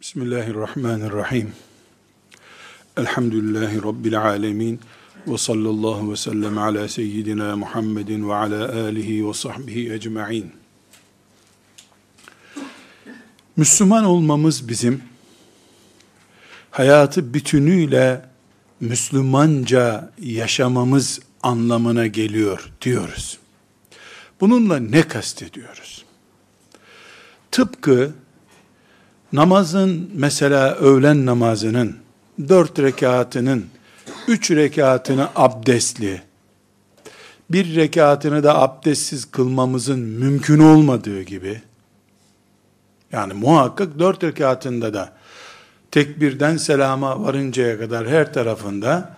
Bismillahirrahmanirrahim. Elhamdülillahi Rabbil alemin. Ve sallallahu ve sellem ala seyyidina Muhammedin ve ala alihi ve sahbihi ecma'in. Müslüman olmamız bizim, hayatı bütünüyle Müslümanca yaşamamız anlamına geliyor diyoruz. Bununla ne kastediyoruz? Tıpkı namazın mesela öğlen namazının dört rekatının üç rekatını abdestli, bir rekatını da abdestsiz kılmamızın mümkün olmadığı gibi, yani muhakkak dört rekatında da tekbirden selama varıncaya kadar her tarafında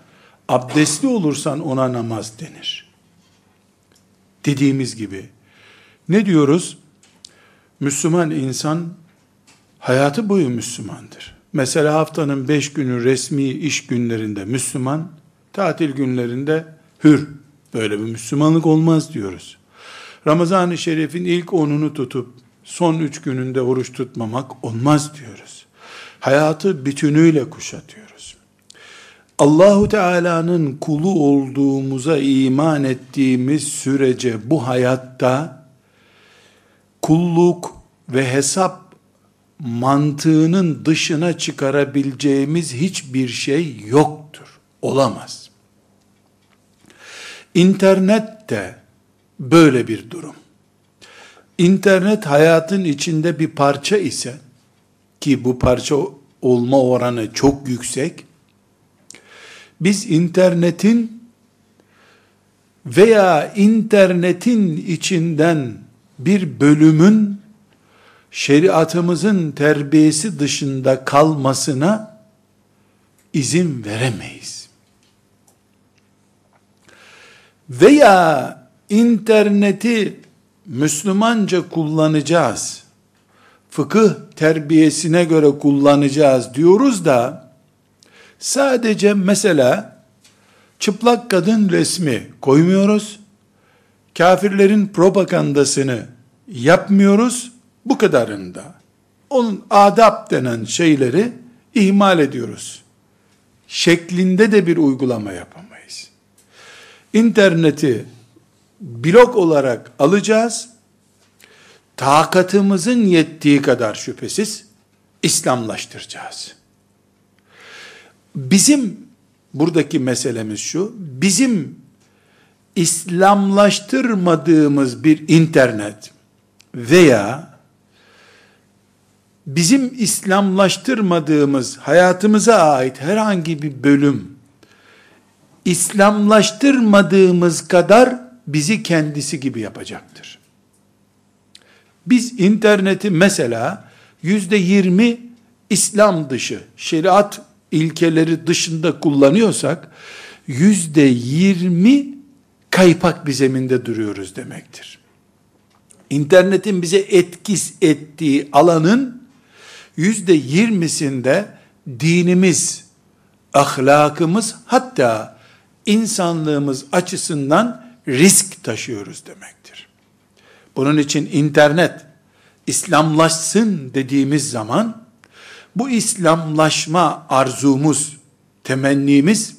abdestli olursan ona namaz denir. Dediğimiz gibi ne diyoruz? Müslüman insan hayatı boyu Müslümandır. Mesela haftanın beş günü resmi iş günlerinde Müslüman, tatil günlerinde hür. Böyle bir Müslümanlık olmaz diyoruz. Ramazan-ı Şerif'in ilk onunu tutup son üç gününde oruç tutmamak olmaz diyoruz. Hayatı bütünüyle kuşatıyoruz. Allahu Teala'nın kulu olduğumuza iman ettiğimiz sürece bu hayatta kulluk ve hesap mantığının dışına çıkarabileceğimiz hiçbir şey yoktur. Olamaz. İnternet de böyle bir durum. İnternet hayatın içinde bir parça ise ki bu parça olma oranı çok yüksek. Biz internetin veya internetin içinden bir bölümün şeriatımızın terbiyesi dışında kalmasına izin veremeyiz. Veya interneti Müslümanca kullanacağız. Fıkıh terbiyesine göre kullanacağız diyoruz da sadece mesela çıplak kadın resmi koymuyoruz. Kafirlerin propagandasını yapmıyoruz bu kadarında. Onun adab denen şeyleri ihmal ediyoruz. Şeklinde de bir uygulama yapamayız. İnterneti blok olarak alacağız. Takatımızın yettiği kadar şüphesiz İslamlaştıracağız. Bizim buradaki meselemiz şu, bizim İslamlaştırmadığımız bir internet veya bizim İslamlaştırmadığımız hayatımıza ait herhangi bir bölüm İslamlaştırmadığımız kadar bizi kendisi gibi yapacaktır. Biz interneti mesela yüzde yirmi İslam dışı, şeriat ilkeleri dışında kullanıyorsak, yüzde yirmi kaypak bir zeminde duruyoruz demektir. İnternetin bize etkis ettiği alanın yüzde yirmisinde dinimiz, ahlakımız hatta insanlığımız açısından risk taşıyoruz demektir. Bunun için internet İslamlaşsın dediğimiz zaman bu İslamlaşma arzumuz, temennimiz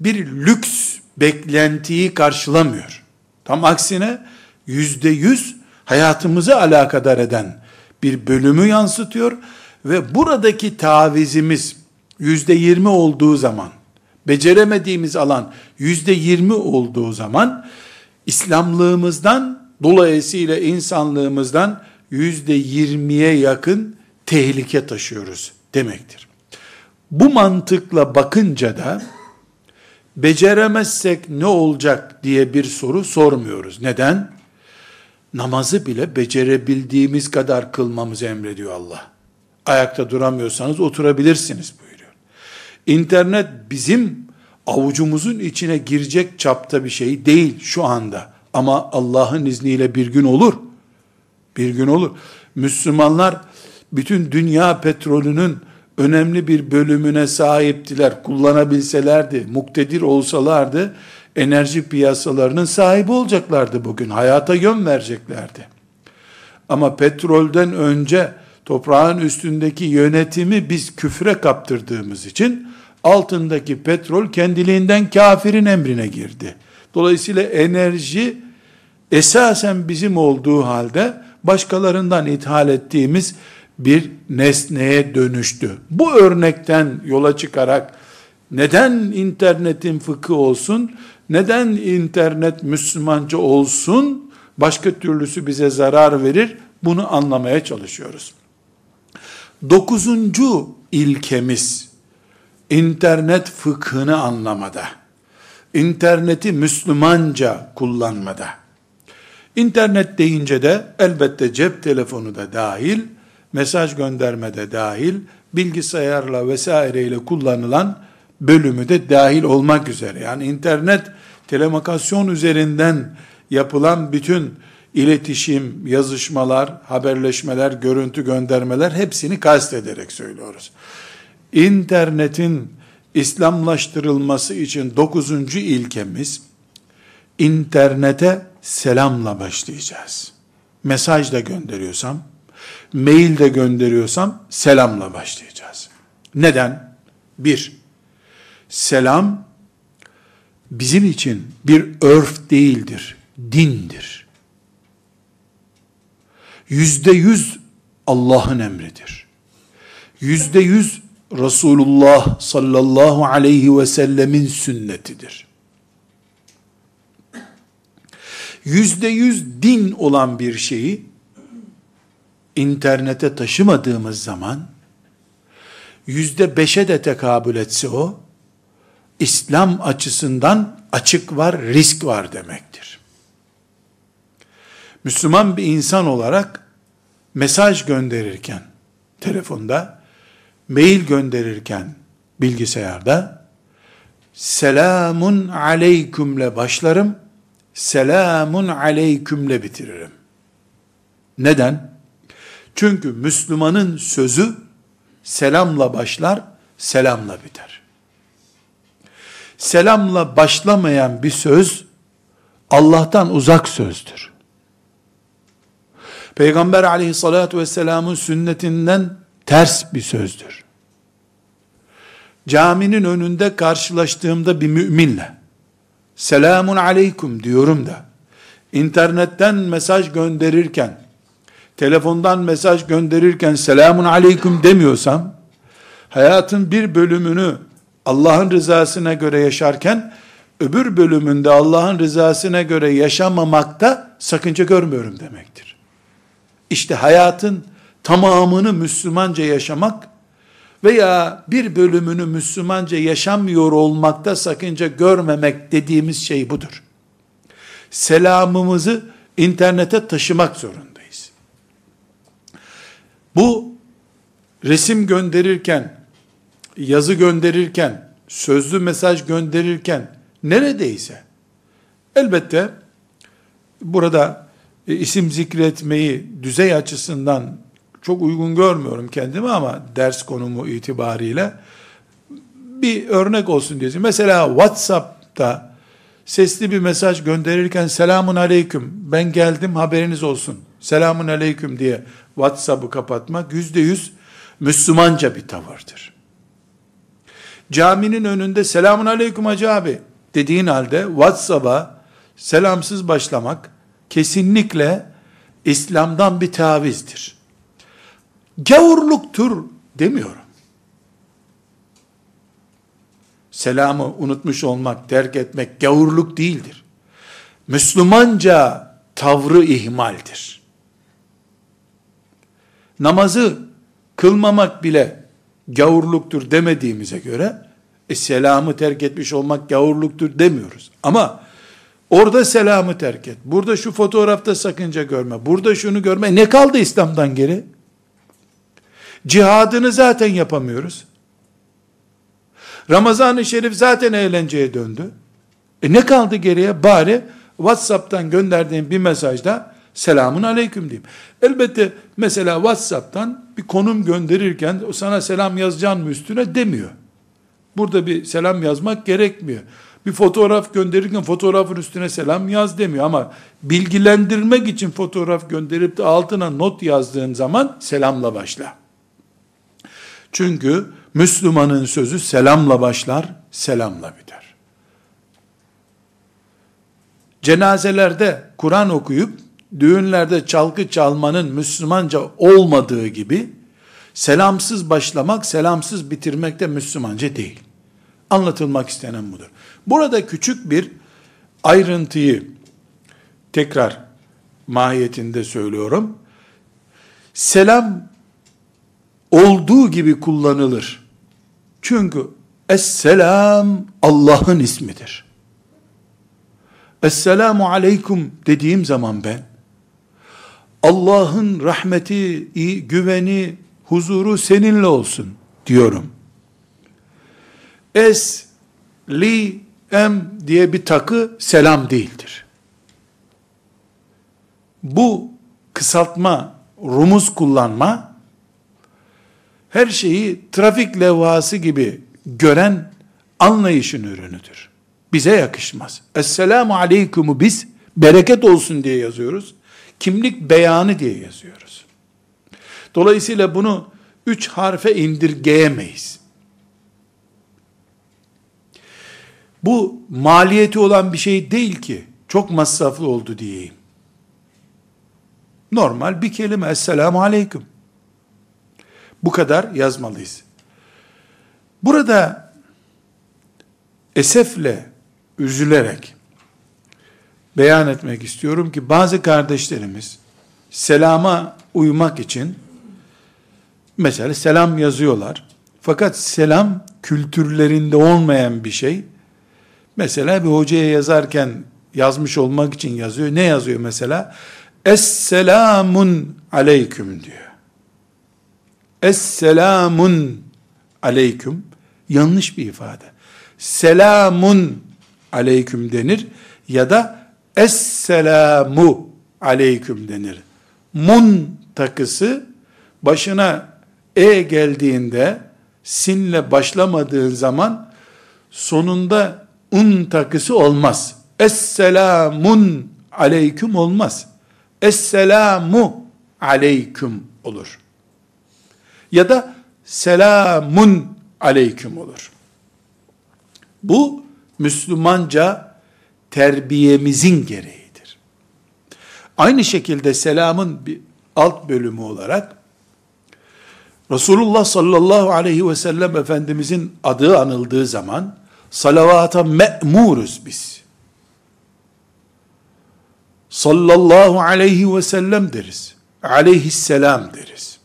bir lüks beklentiyi karşılamıyor. Tam aksine yüzde yüz hayatımızı alakadar eden bir bölümü yansıtıyor ve buradaki tavizimiz yüzde yirmi olduğu zaman, beceremediğimiz alan yüzde yirmi olduğu zaman, İslamlığımızdan, dolayısıyla insanlığımızdan yüzde yirmiye yakın tehlike taşıyoruz demektir. Bu mantıkla bakınca da, beceremezsek ne olacak diye bir soru sormuyoruz. Neden? Namazı bile becerebildiğimiz kadar kılmamızı emrediyor Allah. Ayakta duramıyorsanız oturabilirsiniz buyuruyor. İnternet bizim avucumuzun içine girecek çapta bir şey değil şu anda. Ama Allah'ın izniyle bir gün olur. Bir gün olur. Müslümanlar bütün dünya petrolünün önemli bir bölümüne sahiptiler. Kullanabilselerdi, muktedir olsalardı, enerji piyasalarının sahibi olacaklardı bugün. Hayata yön vereceklerdi. Ama petrolden önce toprağın üstündeki yönetimi biz küfre kaptırdığımız için altındaki petrol kendiliğinden kafirin emrine girdi. Dolayısıyla enerji esasen bizim olduğu halde başkalarından ithal ettiğimiz bir nesneye dönüştü. Bu örnekten yola çıkarak neden internetin fıkı olsun, neden internet Müslümanca olsun, başka türlüsü bize zarar verir, bunu anlamaya çalışıyoruz. Dokuzuncu ilkemiz, internet fıkhını anlamada, interneti Müslümanca kullanmada. İnternet deyince de elbette cep telefonu da dahil, mesaj gönderme de dahil, bilgisayarla vesaireyle kullanılan bölümü de dahil olmak üzere. Yani internet telemakasyon üzerinden yapılan bütün iletişim, yazışmalar, haberleşmeler, görüntü göndermeler hepsini kastederek söylüyoruz. İnternetin İslamlaştırılması için dokuzuncu ilkemiz, internete selamla başlayacağız. Mesaj da gönderiyorsam, mail de gönderiyorsam selamla başlayacağız. Neden? Bir, selam bizim için bir örf değildir, dindir. Yüzde yüz Allah'ın emridir. Yüzde yüz Resulullah sallallahu aleyhi ve sellemin sünnetidir. Yüzde yüz din olan bir şeyi internete taşımadığımız zaman yüzde beşe de tekabül etse o, İslam açısından açık var, risk var demektir. Müslüman bir insan olarak mesaj gönderirken telefonda, mail gönderirken bilgisayarda selamun aleykümle başlarım, selamun aleykümle bitiririm. Neden? Çünkü Müslümanın sözü selamla başlar, selamla biter. Selamla başlamayan bir söz Allah'tan uzak sözdür. Peygamber aleyhissalatü vesselamın sünnetinden ters bir sözdür. Caminin önünde karşılaştığımda bir müminle selamun aleyküm diyorum da internetten mesaj gönderirken telefondan mesaj gönderirken selamun aleyküm demiyorsam, hayatın bir bölümünü Allah'ın rızasına göre yaşarken, öbür bölümünde Allah'ın rızasına göre yaşamamakta sakınca görmüyorum demektir. İşte hayatın tamamını Müslümanca yaşamak veya bir bölümünü Müslümanca yaşamıyor olmakta sakınca görmemek dediğimiz şey budur. Selamımızı internete taşımak zorunda. Bu resim gönderirken, yazı gönderirken, sözlü mesaj gönderirken neredeyse elbette burada e, isim zikretmeyi düzey açısından çok uygun görmüyorum kendimi ama ders konumu itibariyle bir örnek olsun diye. Mesela WhatsApp'ta sesli bir mesaj gönderirken selamun aleyküm ben geldim haberiniz olsun selamun aleyküm diye WhatsApp'ı kapatmak yüzde yüz Müslümanca bir tavırdır. Caminin önünde selamun aleyküm hacı abi dediğin halde WhatsApp'a selamsız başlamak kesinlikle İslam'dan bir tavizdir. Gavurluktur demiyorum. Selamı unutmuş olmak, terk etmek gavurluk değildir. Müslümanca tavrı ihmaldir namazı kılmamak bile gavurluktur demediğimize göre e, selamı terk etmiş olmak gavurluktur demiyoruz. Ama orada selamı terk et. Burada şu fotoğrafta sakınca görme. Burada şunu görme. Ne kaldı İslam'dan geri? Cihadını zaten yapamıyoruz. Ramazan-ı Şerif zaten eğlenceye döndü. E ne kaldı geriye? Bari WhatsApp'tan gönderdiğim bir mesajda selamun aleyküm diyeyim. Elbette mesela WhatsApp'tan bir konum gönderirken sana selam yazacağın mı üstüne demiyor. Burada bir selam yazmak gerekmiyor. Bir fotoğraf gönderirken fotoğrafın üstüne selam yaz demiyor ama bilgilendirmek için fotoğraf gönderip de altına not yazdığın zaman selamla başla. Çünkü Müslümanın sözü selamla başlar, selamla biter. Cenazelerde Kur'an okuyup düğünlerde çalgı çalmanın Müslümanca olmadığı gibi selamsız başlamak, selamsız bitirmek de Müslümanca değil. Anlatılmak istenen budur. Burada küçük bir ayrıntıyı tekrar mahiyetinde söylüyorum. Selam olduğu gibi kullanılır. Çünkü Esselam Allah'ın ismidir. Esselamu aleyküm dediğim zaman ben Allah'ın rahmeti, güveni, huzuru seninle olsun diyorum. Es, li, em diye bir takı selam değildir. Bu kısaltma, rumuz kullanma, her şeyi trafik levhası gibi gören anlayışın ürünüdür. Bize yakışmaz. Esselamu aleykümü biz bereket olsun diye yazıyoruz. Kimlik beyanı diye yazıyoruz. Dolayısıyla bunu üç harfe indirgeyemeyiz. Bu maliyeti olan bir şey değil ki. Çok masraflı oldu diyeyim. Normal bir kelime. Esselamu aleyküm. Bu kadar yazmalıyız. Burada esefle, üzülerek beyan etmek istiyorum ki bazı kardeşlerimiz selama uymak için mesela selam yazıyorlar. Fakat selam kültürlerinde olmayan bir şey. Mesela bir hocaya yazarken yazmış olmak için yazıyor. Ne yazıyor mesela? Esselamun aleyküm diyor. Esselamun aleyküm yanlış bir ifade. Selamun aleyküm denir ya da Esselamu aleyküm denir. Mun takısı başına e geldiğinde sinle başlamadığın zaman sonunda un takısı olmaz. Esselamun aleyküm olmaz. Esselamu aleyküm olur. Ya da selamun aleyküm olur. Bu Müslümanca terbiyemizin gereğidir. Aynı şekilde selamın bir alt bölümü olarak Resulullah sallallahu aleyhi ve sellem Efendimizin adı anıldığı zaman salavata me'muruz biz. Sallallahu aleyhi ve sellem deriz. Aleyhisselam deriz.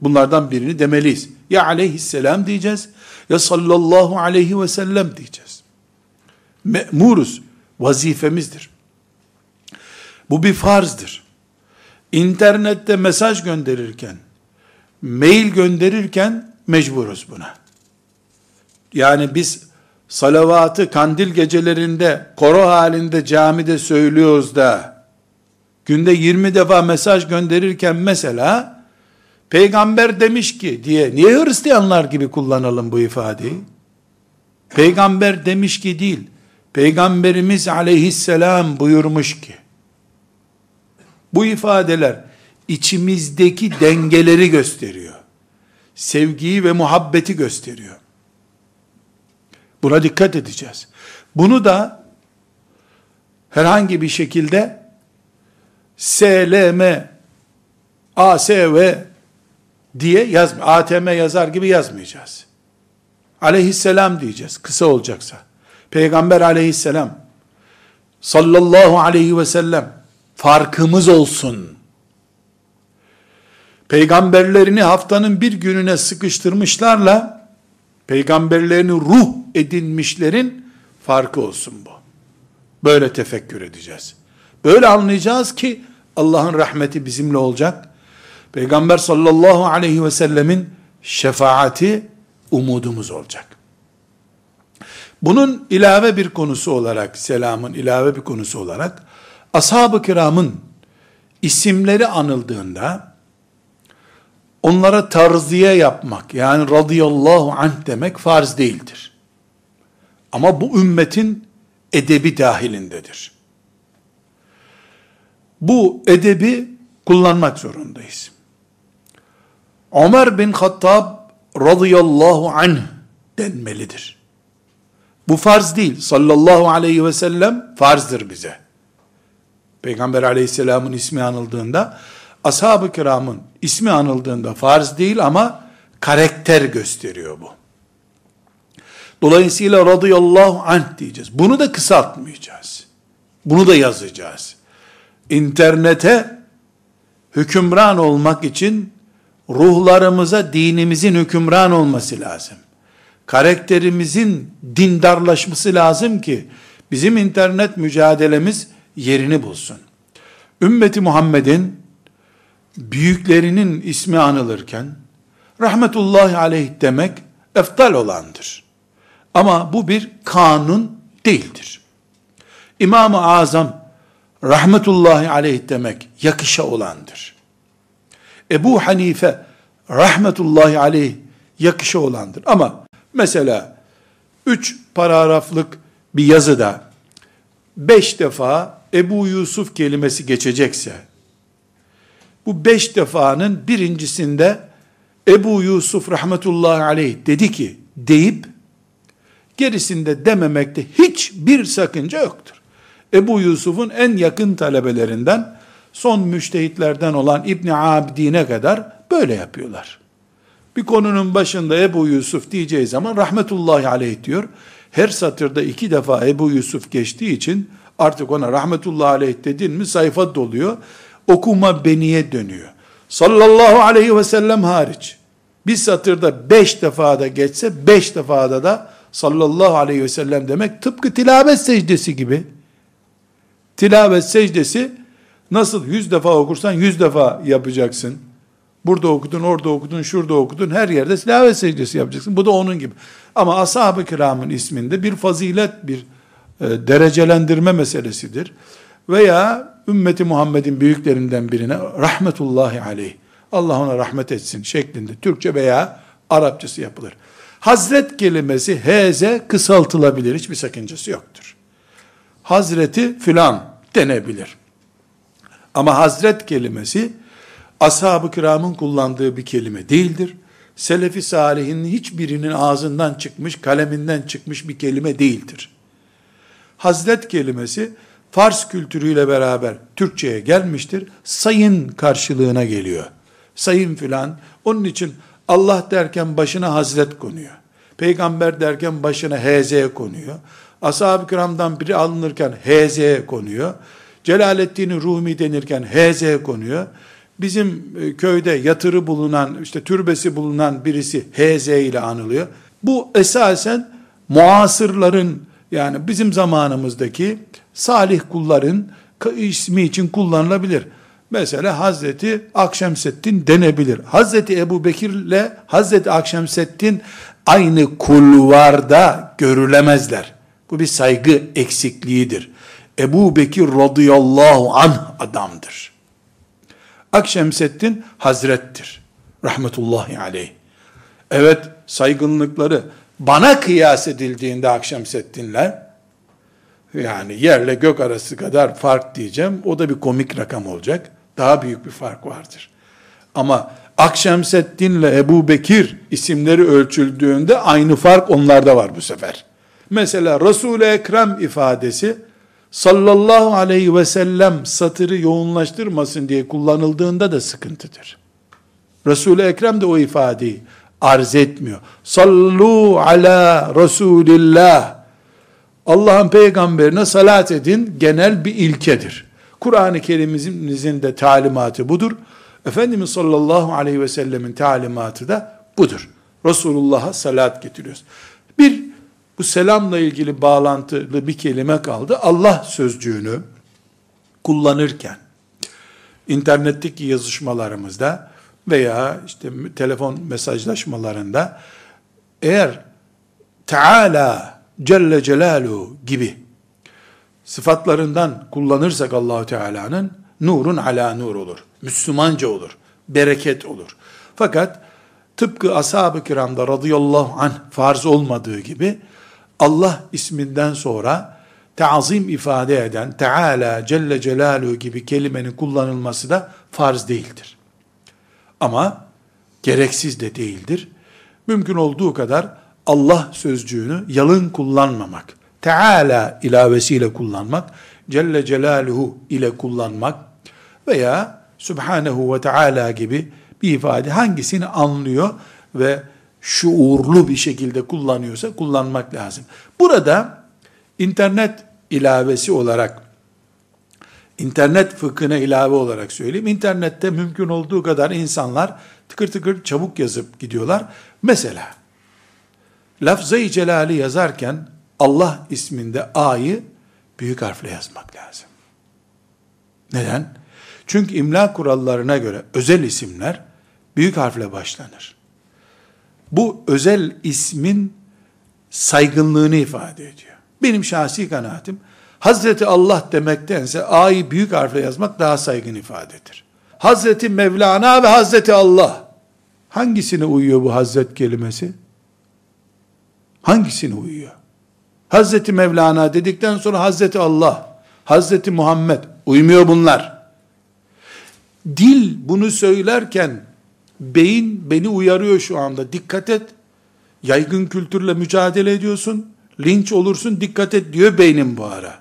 Bunlardan birini demeliyiz. Ya aleyhisselam diyeceğiz ya sallallahu aleyhi ve sellem diyeceğiz. Me'muruz. Vazifemizdir. Bu bir farzdır. İnternette mesaj gönderirken, mail gönderirken mecburuz buna. Yani biz salavatı kandil gecelerinde koro halinde camide söylüyoruz da günde 20 defa mesaj gönderirken mesela peygamber demiş ki diye niye Hristiyanlar gibi kullanalım bu ifadeyi? Peygamber demiş ki değil. Peygamberimiz aleyhisselam buyurmuş ki. Bu ifadeler içimizdeki dengeleri gösteriyor. Sevgiyi ve muhabbeti gösteriyor. Buna dikkat edeceğiz. Bunu da herhangi bir şekilde SLM ASV diye yazma. ATM yazar gibi yazmayacağız. Aleyhisselam diyeceğiz. Kısa olacaksa. Peygamber aleyhisselam sallallahu aleyhi ve sellem farkımız olsun. Peygamberlerini haftanın bir gününe sıkıştırmışlarla peygamberlerini ruh edinmişlerin farkı olsun bu. Böyle tefekkür edeceğiz. Böyle anlayacağız ki Allah'ın rahmeti bizimle olacak. Peygamber sallallahu aleyhi ve sellemin şefaati umudumuz olacak. Bunun ilave bir konusu olarak, selamın ilave bir konusu olarak, ashab-ı kiramın isimleri anıldığında, onlara tarziye yapmak, yani radıyallahu anh demek farz değildir. Ama bu ümmetin edebi dahilindedir. Bu edebi kullanmak zorundayız. Ömer bin Hattab radıyallahu anh denmelidir. Bu farz değil. Sallallahu aleyhi ve sellem farzdır bize. Peygamber aleyhisselamın ismi anıldığında, ashab-ı kiramın ismi anıldığında farz değil ama karakter gösteriyor bu. Dolayısıyla radıyallahu anh diyeceğiz. Bunu da kısaltmayacağız. Bunu da yazacağız. İnternete hükümran olmak için ruhlarımıza dinimizin hükümran olması lazım. Karakterimizin dindarlaşması lazım ki bizim internet mücadelemiz yerini bulsun. Ümmeti Muhammed'in büyüklerinin ismi anılırken rahmetullahi aleyh demek eftal olandır. Ama bu bir kanun değildir. İmam-ı Azam rahmetullahi aleyh demek yakışa olandır. Ebu Hanife rahmetullahi aleyh yakışa olandır. Ama mesela üç paragraflık bir yazıda beş defa Ebu Yusuf kelimesi geçecekse, bu beş defanın birincisinde Ebu Yusuf rahmetullahi aleyh dedi ki, deyip, gerisinde dememekte hiçbir sakınca yoktur. Ebu Yusuf'un en yakın talebelerinden, son müştehitlerden olan İbni Abidine kadar böyle yapıyorlar. Bir konunun başında Ebu Yusuf diyeceği zaman rahmetullahi aleyh diyor. Her satırda iki defa Ebu Yusuf geçtiği için artık ona rahmetullahi aleyh dedin mi sayfa doluyor. Okuma beniye dönüyor. Sallallahu aleyhi ve sellem hariç. Bir satırda beş defada geçse beş defada da sallallahu aleyhi ve sellem demek tıpkı tilavet secdesi gibi. Tilavet secdesi nasıl yüz defa okursan yüz defa yapacaksın. Burada okudun, orada okudun, şurada okudun, her yerde tilavet secdesi yapacaksın. Bu da onun gibi. Ama ashab-ı kiramın isminde bir fazilet, bir e, derecelendirme meselesidir. Veya ümmeti Muhammed'in büyüklerinden birine rahmetullahi aleyh, Allah ona rahmet etsin şeklinde Türkçe veya Arapçası yapılır. Hazret kelimesi heze kısaltılabilir. Hiçbir sakıncası yoktur. Hazreti filan denebilir. Ama hazret kelimesi ashab-ı kiramın kullandığı bir kelime değildir. Selefi salihin hiçbirinin ağzından çıkmış, kaleminden çıkmış bir kelime değildir. Hazret kelimesi Fars kültürüyle beraber Türkçe'ye gelmiştir. Sayın karşılığına geliyor. Sayın filan. Onun için Allah derken başına hazret konuyor. Peygamber derken başına HZ konuyor. Ashab-ı kiramdan biri alınırken HZ konuyor. Celaleddin Rumi denirken HZ konuyor. Bizim e, köyde yatırı bulunan, işte türbesi bulunan birisi HZ ile anılıyor. Bu esasen muasırların yani bizim zamanımızdaki salih kulların ismi için kullanılabilir. Mesela Hazreti Akşemseddin denebilir. Hazreti Ebu Bekir ile Hazreti Akşemseddin aynı kulvarda görülemezler. Bu bir saygı eksikliğidir. Ebu Bekir radıyallahu anh adamdır. Akşemseddin hazrettir. Rahmetullahi aleyh. Evet saygınlıkları bana kıyas edildiğinde Akşemseddin'le yani yerle gök arası kadar fark diyeceğim. O da bir komik rakam olacak. Daha büyük bir fark vardır. Ama Akşemseddin ile Ebu Bekir isimleri ölçüldüğünde aynı fark onlarda var bu sefer. Mesela Resul-i Ekrem ifadesi sallallahu aleyhi ve sellem satırı yoğunlaştırmasın diye kullanıldığında da sıkıntıdır. Resul-i Ekrem de o ifadeyi arz etmiyor. Sallu ala Resulillah. Allah'ın peygamberine salat edin genel bir ilkedir. Kur'an-ı Kerim'imizin de talimatı budur. Efendimiz sallallahu aleyhi ve sellemin talimatı da budur. Resulullah'a salat getiriyoruz. Bir bu selamla ilgili bağlantılı bir kelime kaldı. Allah sözcüğünü kullanırken internetteki yazışmalarımızda veya işte telefon mesajlaşmalarında eğer Teala Celle Celaluhu gibi sıfatlarından kullanırsak Allahu Teala'nın nurun ala nur olur. Müslümanca olur. Bereket olur. Fakat tıpkı ashab-ı kiramda radıyallahu anh farz olmadığı gibi Allah isminden sonra teazim ifade eden Teala Celle Celaluhu gibi kelimenin kullanılması da farz değildir. Ama gereksiz de değildir. Mümkün olduğu kadar Allah sözcüğünü yalın kullanmamak, Teala ilavesiyle kullanmak, Celle Celaluhu ile kullanmak veya Subhanehu ve Teala gibi bir ifade hangisini anlıyor ve şuurlu bir şekilde kullanıyorsa kullanmak lazım. Burada internet ilavesi olarak internet fıkhına ilave olarak söyleyeyim. İnternette mümkün olduğu kadar insanlar tıkır tıkır çabuk yazıp gidiyorlar. Mesela lafzayı celali yazarken Allah isminde A'yı büyük harfle yazmak lazım. Neden? Çünkü imla kurallarına göre özel isimler büyük harfle başlanır. Bu özel ismin saygınlığını ifade ediyor. Benim şahsi kanaatim, Hazreti Allah demektense A'yı büyük harfle yazmak daha saygın ifadedir. Hazreti Mevlana ve Hazreti Allah. Hangisine uyuyor bu Hazret kelimesi? Hangisine uyuyor? Hazreti Mevlana dedikten sonra Hazreti Allah, Hazreti Muhammed uymuyor bunlar. Dil bunu söylerken beyin beni uyarıyor şu anda. Dikkat et. Yaygın kültürle mücadele ediyorsun. Linç olursun dikkat et diyor beynim bu ara.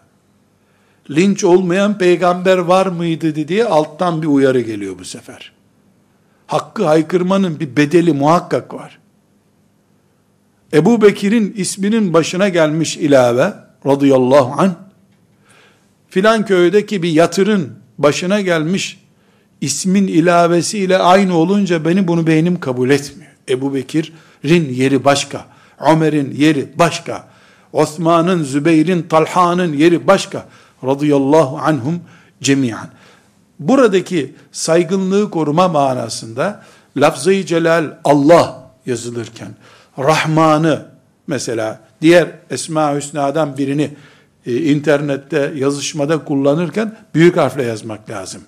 Linç olmayan peygamber var mıydı diye alttan bir uyarı geliyor bu sefer. Hakkı haykırmanın bir bedeli muhakkak var. Ebu Bekir'in isminin başına gelmiş ilave radıyallahu anh filan köydeki bir yatırın başına gelmiş ismin ilavesiyle aynı olunca beni bunu beynim kabul etmiyor. Ebu Bekir'in yeri başka. Ömer'in yeri başka. Osman'ın, Zübeyir'in, Talha'nın yeri başka. Radıyallahu anhum cemiyan. Buradaki saygınlığı koruma manasında lafzayı celal Allah yazılırken Rahman'ı mesela diğer Esma Hüsna'dan birini e, internette yazışmada kullanırken büyük harfle yazmak lazım.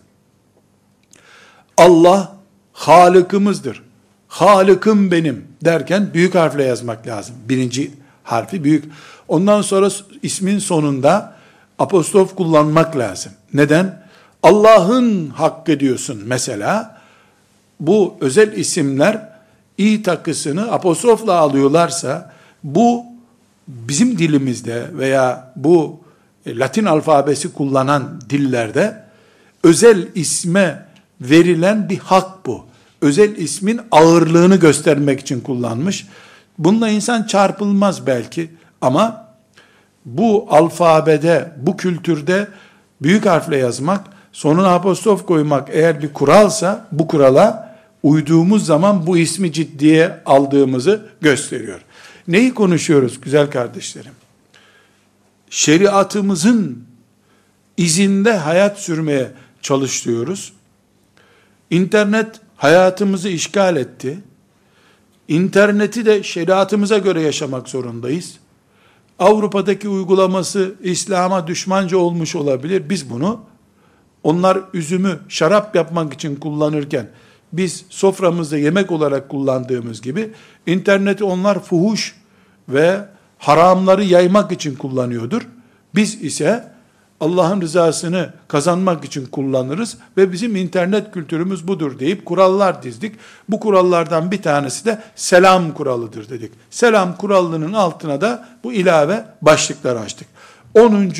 Allah Halık'ımızdır. Halık'ım benim derken büyük harfle yazmak lazım. Birinci harfi büyük. Ondan sonra ismin sonunda apostrof kullanmak lazım. Neden? Allah'ın hakkı diyorsun mesela. Bu özel isimler i takısını apostrofla alıyorlarsa bu bizim dilimizde veya bu Latin alfabesi kullanan dillerde özel isme verilen bir hak bu. Özel ismin ağırlığını göstermek için kullanmış. Bununla insan çarpılmaz belki ama bu alfabede, bu kültürde büyük harfle yazmak, sonuna apostrof koymak eğer bir kuralsa bu kurala uyduğumuz zaman bu ismi ciddiye aldığımızı gösteriyor. Neyi konuşuyoruz güzel kardeşlerim? Şeriatımızın izinde hayat sürmeye çalışıyoruz. İnternet hayatımızı işgal etti. İnterneti de şeriatımıza göre yaşamak zorundayız. Avrupa'daki uygulaması İslam'a düşmanca olmuş olabilir. Biz bunu onlar üzümü şarap yapmak için kullanırken biz soframızda yemek olarak kullandığımız gibi interneti onlar fuhuş ve haramları yaymak için kullanıyordur. Biz ise Allah'ın rızasını kazanmak için kullanırız ve bizim internet kültürümüz budur deyip kurallar dizdik. Bu kurallardan bir tanesi de selam kuralıdır dedik. Selam kuralının altına da bu ilave başlıklar açtık. 10.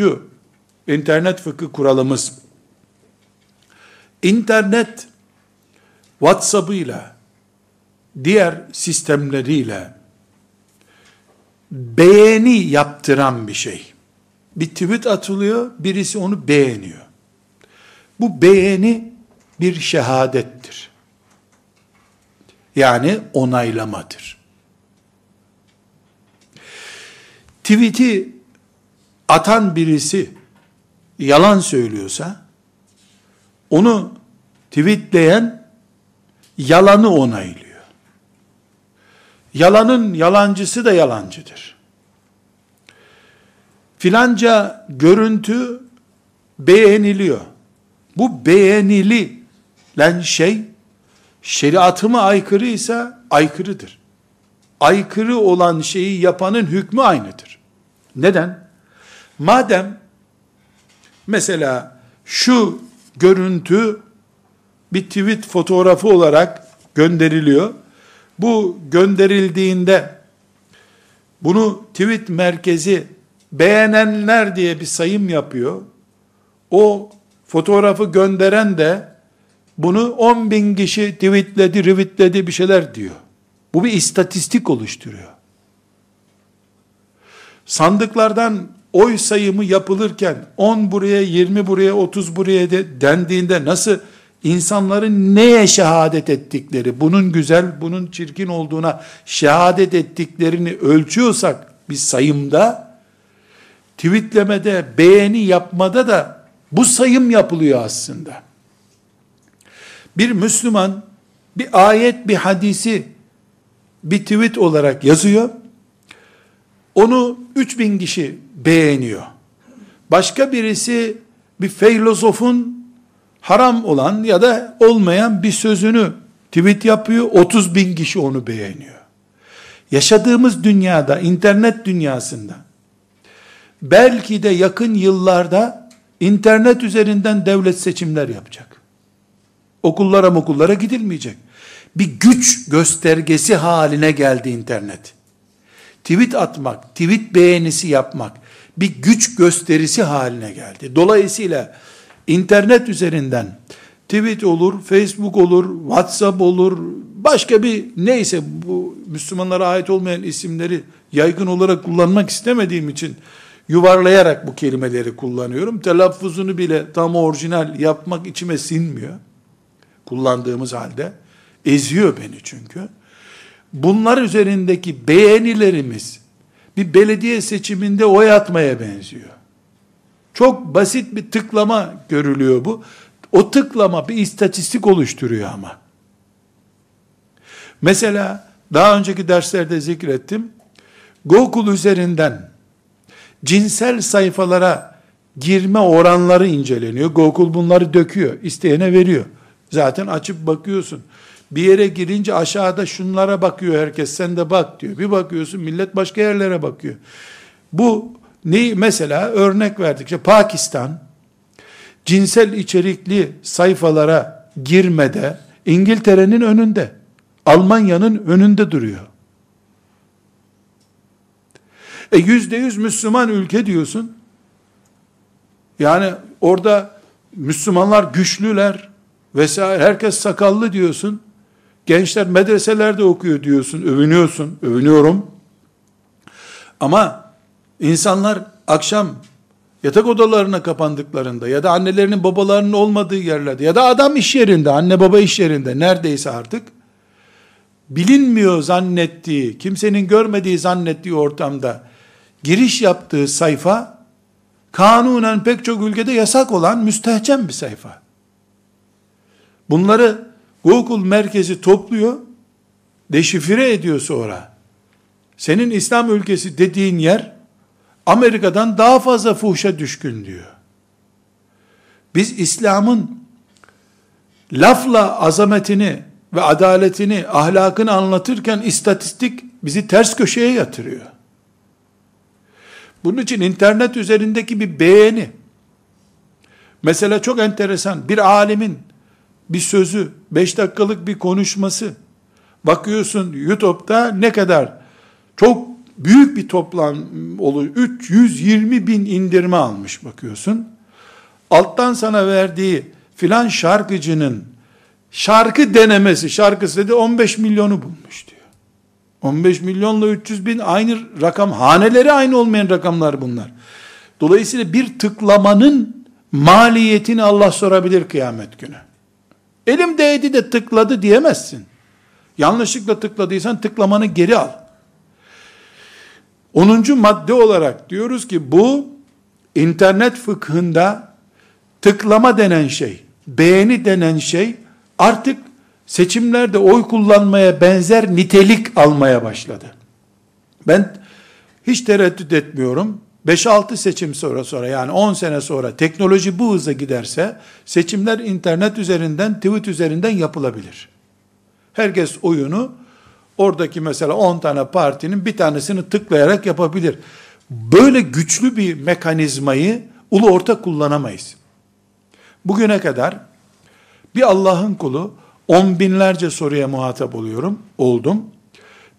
internet fıkı kuralımız internet WhatsApp'ıyla diğer sistemleriyle beğeni yaptıran bir şey bir tweet atılıyor, birisi onu beğeniyor. Bu beğeni bir şehadettir. Yani onaylamadır. Tweet'i atan birisi yalan söylüyorsa, onu tweetleyen yalanı onaylıyor. Yalanın yalancısı da yalancıdır filanca görüntü beğeniliyor. Bu beğenililen şey şeriatıma aykırıysa aykırıdır. Aykırı olan şeyi yapanın hükmü aynıdır. Neden? Madem mesela şu görüntü bir tweet fotoğrafı olarak gönderiliyor. Bu gönderildiğinde bunu tweet merkezi beğenenler diye bir sayım yapıyor. O fotoğrafı gönderen de bunu 10 bin kişi tweetledi, retweetledi bir şeyler diyor. Bu bir istatistik oluşturuyor. Sandıklardan oy sayımı yapılırken 10 buraya, 20 buraya, 30 buraya de dendiğinde nasıl insanların neye şehadet ettikleri, bunun güzel, bunun çirkin olduğuna şehadet ettiklerini ölçüyorsak bir sayımda, tweetlemede, beğeni yapmada da bu sayım yapılıyor aslında. Bir Müslüman bir ayet, bir hadisi bir tweet olarak yazıyor. Onu 3000 kişi beğeniyor. Başka birisi bir filozofun haram olan ya da olmayan bir sözünü tweet yapıyor. 30 bin kişi onu beğeniyor. Yaşadığımız dünyada, internet dünyasında belki de yakın yıllarda internet üzerinden devlet seçimler yapacak. Okullara okullara gidilmeyecek. Bir güç göstergesi haline geldi internet. Tweet atmak, tweet beğenisi yapmak bir güç gösterisi haline geldi. Dolayısıyla internet üzerinden tweet olur, Facebook olur, WhatsApp olur, başka bir neyse bu Müslümanlara ait olmayan isimleri yaygın olarak kullanmak istemediğim için yuvarlayarak bu kelimeleri kullanıyorum. Telaffuzunu bile tam orijinal yapmak içime sinmiyor. Kullandığımız halde. Eziyor beni çünkü. Bunlar üzerindeki beğenilerimiz bir belediye seçiminde oy atmaya benziyor. Çok basit bir tıklama görülüyor bu. O tıklama bir istatistik oluşturuyor ama. Mesela daha önceki derslerde zikrettim. Google üzerinden cinsel sayfalara girme oranları inceleniyor. Google bunları döküyor. isteyene veriyor. Zaten açıp bakıyorsun. Bir yere girince aşağıda şunlara bakıyor herkes. Sen de bak diyor. Bir bakıyorsun millet başka yerlere bakıyor. Bu ne mesela örnek verdikçe Pakistan cinsel içerikli sayfalara girmede İngiltere'nin önünde. Almanya'nın önünde duruyor. E yüzde yüz Müslüman ülke diyorsun. Yani orada Müslümanlar güçlüler vesaire herkes sakallı diyorsun. Gençler medreselerde okuyor diyorsun, övünüyorsun, övünüyorum. Ama insanlar akşam yatak odalarına kapandıklarında ya da annelerinin babalarının olmadığı yerlerde ya da adam iş yerinde, anne baba iş yerinde neredeyse artık bilinmiyor zannettiği, kimsenin görmediği zannettiği ortamda giriş yaptığı sayfa kanunen pek çok ülkede yasak olan müstehcen bir sayfa. Bunları Google merkezi topluyor, deşifre ediyor sonra. Senin İslam ülkesi dediğin yer, Amerika'dan daha fazla fuhşa düşkün diyor. Biz İslam'ın lafla azametini ve adaletini, ahlakını anlatırken istatistik bizi ters köşeye yatırıyor. Bunun için internet üzerindeki bir beğeni, mesela çok enteresan, bir alimin bir sözü, beş dakikalık bir konuşması, bakıyorsun YouTube'da ne kadar çok büyük bir toplam oluyor. 320 bin indirme almış bakıyorsun. Alttan sana verdiği filan şarkıcının şarkı denemesi, şarkısı dedi 15 milyonu bulmuş diyor. 15 milyonla 300 bin aynı rakam, haneleri aynı olmayan rakamlar bunlar. Dolayısıyla bir tıklamanın maliyetini Allah sorabilir kıyamet günü. Elim değdi de tıkladı diyemezsin. Yanlışlıkla tıkladıysan tıklamanı geri al. 10. madde olarak diyoruz ki bu internet fıkhında tıklama denen şey, beğeni denen şey artık seçimlerde oy kullanmaya benzer nitelik almaya başladı. Ben hiç tereddüt etmiyorum. 5-6 seçim sonra sonra yani 10 sene sonra teknoloji bu hıza giderse seçimler internet üzerinden, tweet üzerinden yapılabilir. Herkes oyunu oradaki mesela 10 tane partinin bir tanesini tıklayarak yapabilir. Böyle güçlü bir mekanizmayı ulu orta kullanamayız. Bugüne kadar bir Allah'ın kulu on binlerce soruya muhatap oluyorum, oldum.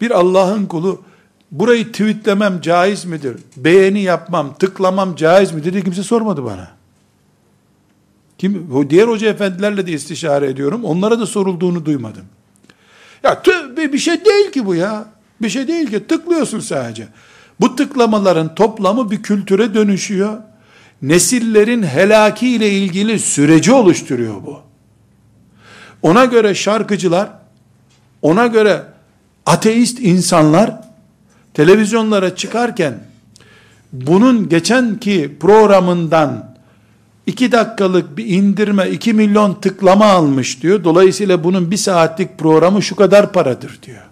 Bir Allah'ın kulu burayı tweetlemem caiz midir? Beğeni yapmam, tıklamam caiz midir diye kimse sormadı bana. Kim, diğer hoca efendilerle de istişare ediyorum. Onlara da sorulduğunu duymadım. Ya bir şey değil ki bu ya. Bir şey değil ki. Tıklıyorsun sadece. Bu tıklamaların toplamı bir kültüre dönüşüyor. Nesillerin helaki ile ilgili süreci oluşturuyor bu. Ona göre şarkıcılar, ona göre ateist insanlar televizyonlara çıkarken bunun geçenki programından iki dakikalık bir indirme iki milyon tıklama almış diyor. Dolayısıyla bunun bir saatlik programı şu kadar paradır diyor.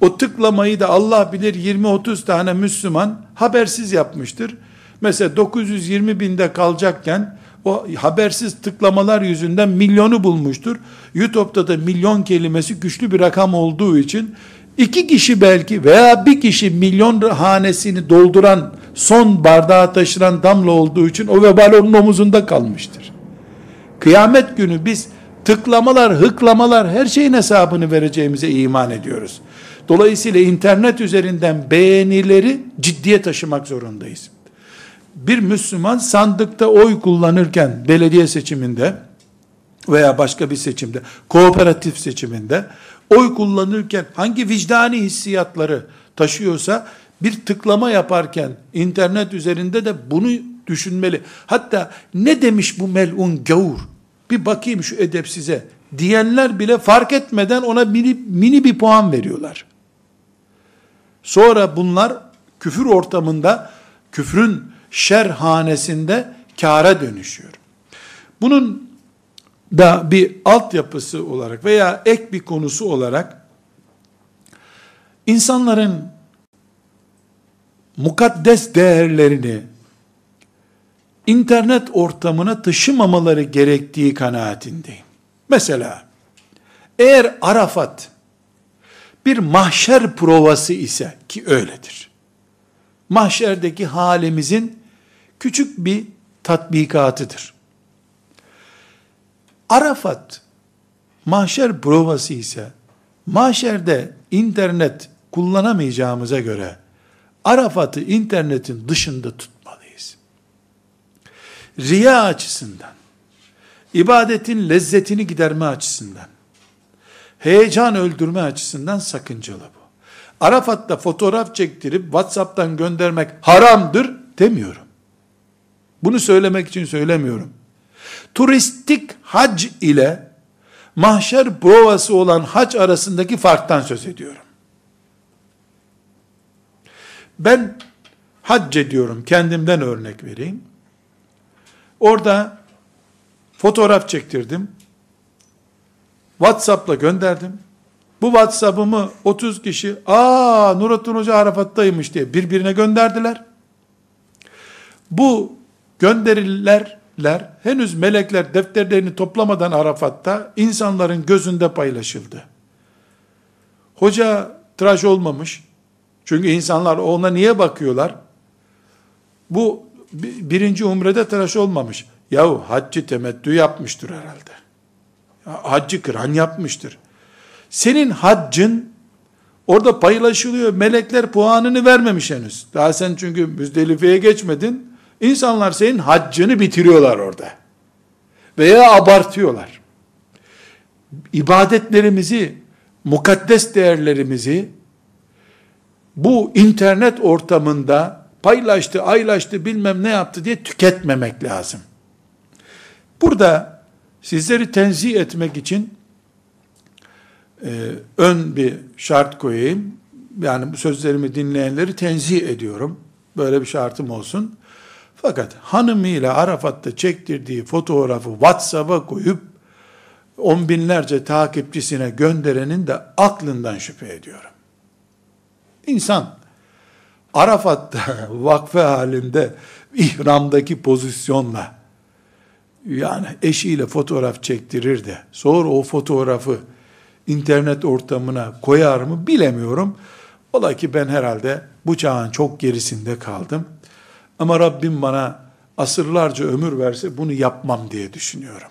O tıklamayı da Allah bilir 20-30 tane Müslüman habersiz yapmıştır. Mesela 920 binde kalacakken o habersiz tıklamalar yüzünden milyonu bulmuştur. YouTube'da da milyon kelimesi güçlü bir rakam olduğu için iki kişi belki veya bir kişi milyon hanesini dolduran son bardağı taşıran damla olduğu için o vebal onun omuzunda kalmıştır. Kıyamet günü biz tıklamalar, hıklamalar her şeyin hesabını vereceğimize iman ediyoruz. Dolayısıyla internet üzerinden beğenileri ciddiye taşımak zorundayız. Bir Müslüman sandıkta oy kullanırken belediye seçiminde veya başka bir seçimde, kooperatif seçiminde oy kullanırken hangi vicdani hissiyatları taşıyorsa bir tıklama yaparken internet üzerinde de bunu düşünmeli. Hatta ne demiş bu melun gavur? Bir bakayım şu edep size diyenler bile fark etmeden ona mini, mini bir puan veriyorlar. Sonra bunlar küfür ortamında, küfrün şerhanesinde kâra dönüşüyor. Bunun da bir altyapısı olarak veya ek bir konusu olarak insanların mukaddes değerlerini internet ortamına taşımamaları gerektiği kanaatindeyim. Mesela eğer Arafat bir mahşer provası ise ki öyledir. Mahşerdeki halimizin küçük bir tatbikatıdır. Arafat mahşer provası ise mahşerde internet kullanamayacağımıza göre Arafat'ı internetin dışında tutmalıyız. Riya açısından, ibadetin lezzetini giderme açısından, heyecan öldürme açısından sakıncalı bu. Arafat'ta fotoğraf çektirip WhatsApp'tan göndermek haramdır demiyorum. Bunu söylemek için söylemiyorum. Turistik hac ile mahşer provası olan hac arasındaki farktan söz ediyorum. Ben hac ediyorum, kendimden örnek vereyim. Orada fotoğraf çektirdim. WhatsApp'la gönderdim. Bu WhatsApp'ımı 30 kişi, aa Nurattin Hoca Arafat'taymış diye birbirine gönderdiler. Bu gönderilerler henüz melekler defterlerini toplamadan Arafat'ta insanların gözünde paylaşıldı. Hoca tıraş olmamış. Çünkü insanlar ona niye bakıyorlar? Bu birinci umrede tıraş olmamış. Yahu haccı temettü yapmıştır herhalde. Haccı kıran yapmıştır. Senin haccın orada paylaşılıyor. Melekler puanını vermemiş henüz. Daha sen çünkü Müzdelife'ye geçmedin. İnsanlar senin haccını bitiriyorlar orada. Veya abartıyorlar. İbadetlerimizi, mukaddes değerlerimizi bu internet ortamında paylaştı, aylaştı, bilmem ne yaptı diye tüketmemek lazım. Burada sizleri tenzih etmek için e, ön bir şart koyayım. Yani bu sözlerimi dinleyenleri tenzih ediyorum. Böyle bir şartım olsun. Fakat hanımıyla Arafat'ta çektirdiği fotoğrafı WhatsApp'a koyup on binlerce takipçisine gönderenin de aklından şüphe ediyorum. İnsan Arafat'ta vakfe halinde ihramdaki pozisyonla yani eşiyle fotoğraf çektirir de sonra o fotoğrafı internet ortamına koyar mı bilemiyorum. Ola ki ben herhalde bu çağın çok gerisinde kaldım. Ama Rabbim bana asırlarca ömür verse bunu yapmam diye düşünüyorum.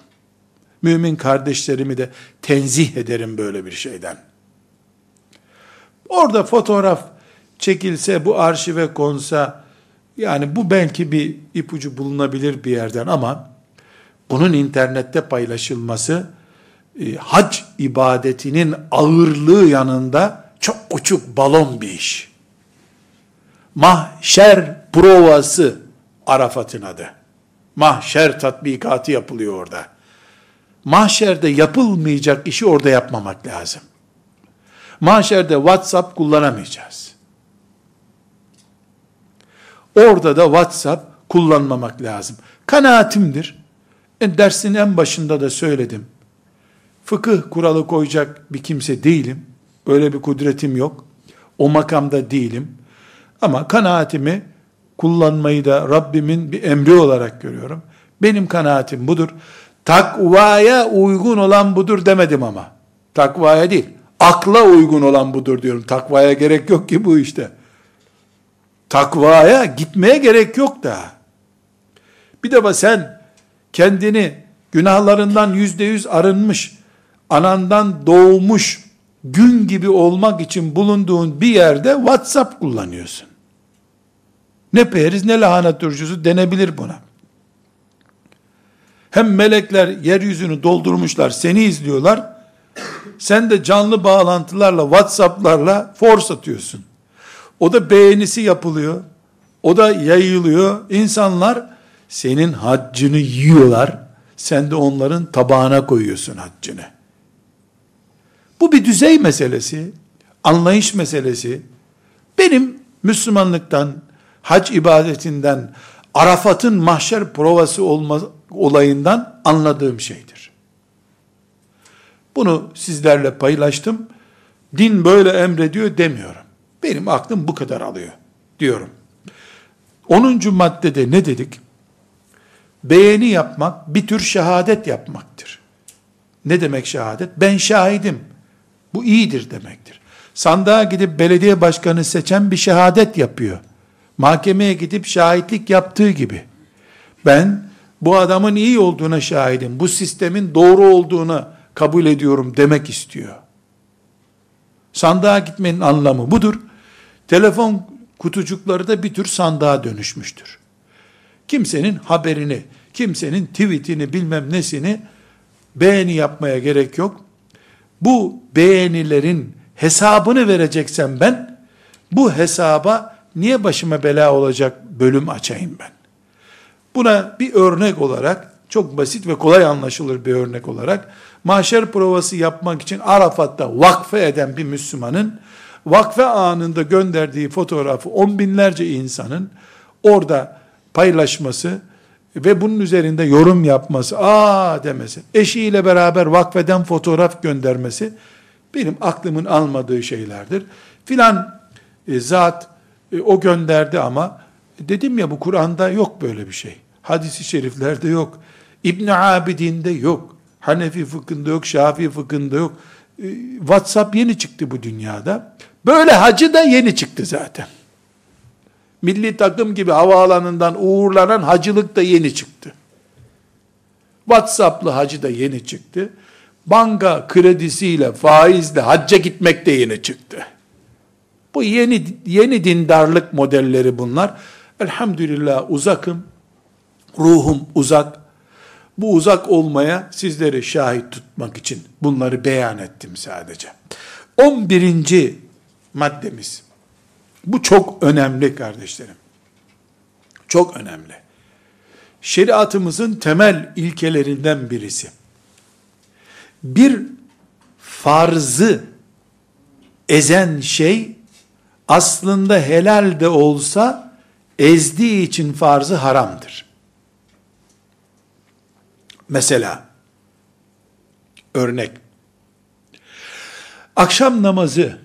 Mümin kardeşlerimi de tenzih ederim böyle bir şeyden. Orada fotoğraf çekilse, bu arşive konsa, yani bu belki bir ipucu bulunabilir bir yerden ama bunun internette paylaşılması e, hac ibadetinin ağırlığı yanında çok uçuk balon bir iş. Mahşer provası Arafat'ın adı. Mahşer tatbikatı yapılıyor orada. Mahşerde yapılmayacak işi orada yapmamak lazım. Mahşerde WhatsApp kullanamayacağız. Orada da WhatsApp kullanmamak lazım. Kanaatimdir. E, dersin en başında da söyledim. Fıkıh kuralı koyacak bir kimse değilim. Öyle bir kudretim yok. O makamda değilim. Ama kanaatimi kullanmayı da Rabbimin bir emri olarak görüyorum. Benim kanaatim budur. Takvaya uygun olan budur demedim ama. Takvaya değil. Akla uygun olan budur diyorum. Takvaya gerek yok ki bu işte. Takvaya gitmeye gerek yok da. Bir de sen kendini günahlarından yüzde yüz arınmış, anandan doğmuş, gün gibi olmak için bulunduğun bir yerde WhatsApp kullanıyorsun. Ne periz ne lahana turşusu denebilir buna. Hem melekler yeryüzünü doldurmuşlar, seni izliyorlar. Sen de canlı bağlantılarla, WhatsApp'larla force atıyorsun. O da beğenisi yapılıyor. O da yayılıyor. İnsanlar senin haccını yiyorlar. Sen de onların tabağına koyuyorsun haccını. Bu bir düzey meselesi, anlayış meselesi. Benim Müslümanlıktan, hac ibadetinden, Arafat'ın mahşer provası olma, olayından anladığım şeydir. Bunu sizlerle paylaştım. Din böyle emrediyor demiyorum. Benim aklım bu kadar alıyor diyorum. 10. maddede ne dedik? Beğeni yapmak bir tür şehadet yapmaktır. Ne demek şehadet? Ben şahidim. Bu iyidir demektir. Sandığa gidip belediye başkanı seçen bir şehadet yapıyor. Mahkemeye gidip şahitlik yaptığı gibi. Ben bu adamın iyi olduğuna şahidim. Bu sistemin doğru olduğuna kabul ediyorum demek istiyor. Sandığa gitmenin anlamı budur. Telefon kutucukları da bir tür sandığa dönüşmüştür. Kimsenin haberini, kimsenin tweetini bilmem nesini beğeni yapmaya gerek yok. Bu beğenilerin hesabını vereceksem ben, bu hesaba niye başıma bela olacak bölüm açayım ben? Buna bir örnek olarak, çok basit ve kolay anlaşılır bir örnek olarak, mahşer provası yapmak için Arafat'ta vakfe eden bir Müslümanın, vakfe anında gönderdiği fotoğrafı on binlerce insanın orada paylaşması ve bunun üzerinde yorum yapması, aa demesi, eşiyle beraber vakfeden fotoğraf göndermesi, benim aklımın almadığı şeylerdir. Filan e, zat e, o gönderdi ama dedim ya bu Kur'an'da yok böyle bir şey. Hadisi şeriflerde yok. İbn Abidin'de yok. Hanefi fıkhında yok, Şafii fıkhında yok. E, WhatsApp yeni çıktı bu dünyada. Böyle hacı da yeni çıktı zaten. Milli takım gibi havaalanından uğurlanan hacılık da yeni çıktı. WhatsApp'lı hacı da yeni çıktı. Banka kredisiyle, faizle hacca gitmek de yeni çıktı. Bu yeni yeni dindarlık modelleri bunlar. Elhamdülillah uzakım. Ruhum uzak. Bu uzak olmaya sizleri şahit tutmak için bunları beyan ettim sadece. 11. maddemiz. Bu çok önemli kardeşlerim. Çok önemli. Şeriatımızın temel ilkelerinden birisi. Bir farzı ezen şey aslında helal de olsa ezdiği için farzı haramdır. Mesela örnek akşam namazı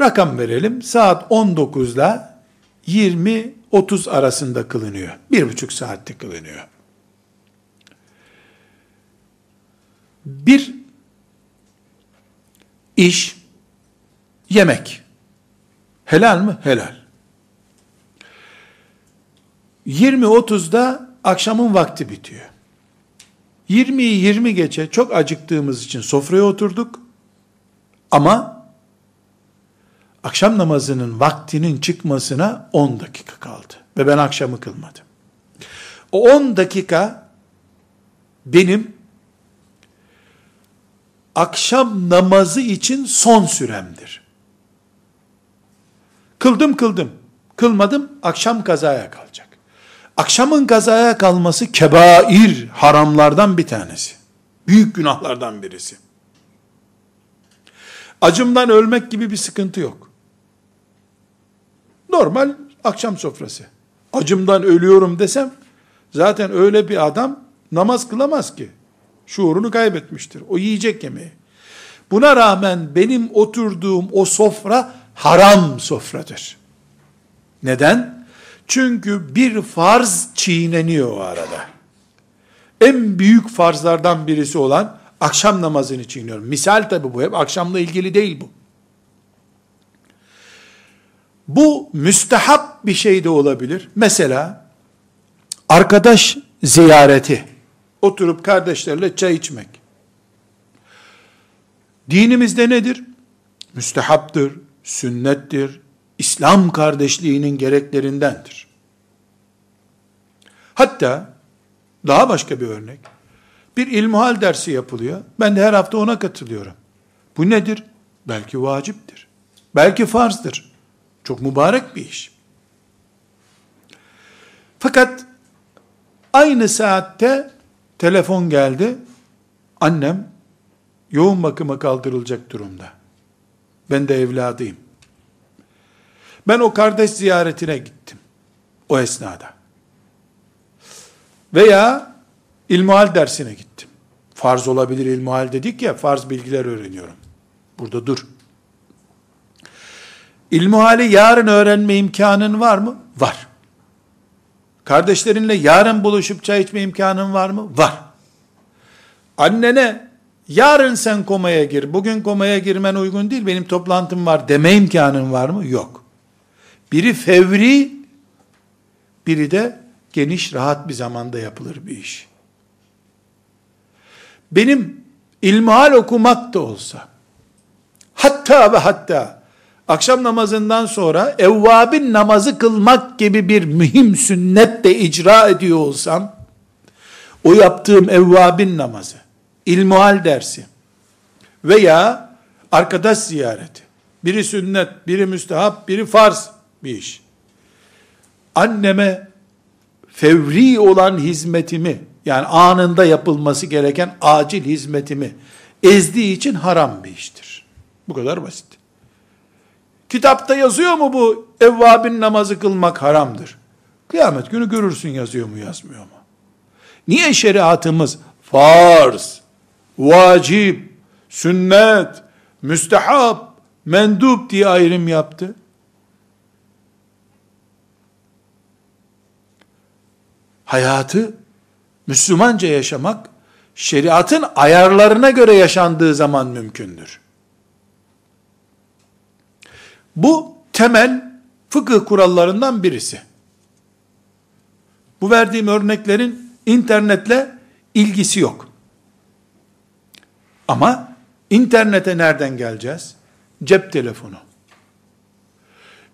rakam verelim saat 19 ile 20-30 arasında kılınıyor. Bir buçuk saatte kılınıyor. Bir iş, yemek. Helal mi? Helal. 20.30'da akşamın vakti bitiyor. 20'yi 20 geçe çok acıktığımız için sofraya oturduk. Ama akşam namazının vaktinin çıkmasına 10 dakika kaldı. Ve ben akşamı kılmadım. O 10 dakika benim akşam namazı için son süremdir. Kıldım kıldım. Kılmadım akşam kazaya kalacak. Akşamın kazaya kalması kebair haramlardan bir tanesi. Büyük günahlardan birisi. Acımdan ölmek gibi bir sıkıntı yok. Normal akşam sofrası. Acımdan ölüyorum desem zaten öyle bir adam namaz kılamaz ki. Şuurunu kaybetmiştir. O yiyecek yemeği. Buna rağmen benim oturduğum o sofra haram sofradır. Neden? Çünkü bir farz çiğneniyor o arada. En büyük farzlardan birisi olan akşam namazını çiğniyorum. Misal tabi bu hep akşamla ilgili değil bu. Bu müstehap bir şey de olabilir. Mesela arkadaş ziyareti. Oturup kardeşlerle çay içmek. Dinimizde nedir? Müstehaptır, sünnettir, İslam kardeşliğinin gereklerindendir. Hatta daha başka bir örnek. Bir ilmuhal dersi yapılıyor. Ben de her hafta ona katılıyorum. Bu nedir? Belki vaciptir. Belki farzdır. Çok mübarek bir iş. Fakat aynı saatte telefon geldi. Annem yoğun bakıma kaldırılacak durumda. Ben de evladıyım. Ben o kardeş ziyaretine gittim. O esnada. Veya ilmuhal dersine gittim. Farz olabilir ilmuhal dedik ya, farz bilgiler öğreniyorum. Burada dur. İlmuhali yarın öğrenme imkanın var mı? Var. Kardeşlerinle yarın buluşup çay içme imkanın var mı? Var. Annene yarın sen komaya gir, bugün komaya girmen uygun değil, benim toplantım var deme imkanın var mı? Yok. Biri fevri, biri de geniş, rahat bir zamanda yapılır bir iş. Benim ilmihal okumak da olsa, hatta ve hatta, akşam namazından sonra evvabin namazı kılmak gibi bir mühim sünnet de icra ediyor olsam, o yaptığım evvabin namazı, ilmuhal dersi veya arkadaş ziyareti, biri sünnet, biri müstehap, biri farz bir iş. Anneme fevri olan hizmetimi, yani anında yapılması gereken acil hizmetimi ezdiği için haram bir iştir. Bu kadar basit. Kitapta yazıyor mu bu evvabin namazı kılmak haramdır? Kıyamet günü görürsün yazıyor mu yazmıyor mu? Niye şeriatımız farz, vacip, sünnet, müstehap, mendup diye ayrım yaptı? Hayatı Müslümanca yaşamak, şeriatın ayarlarına göre yaşandığı zaman mümkündür. Bu temel fıkıh kurallarından birisi. Bu verdiğim örneklerin internetle ilgisi yok. Ama internete nereden geleceğiz? Cep telefonu,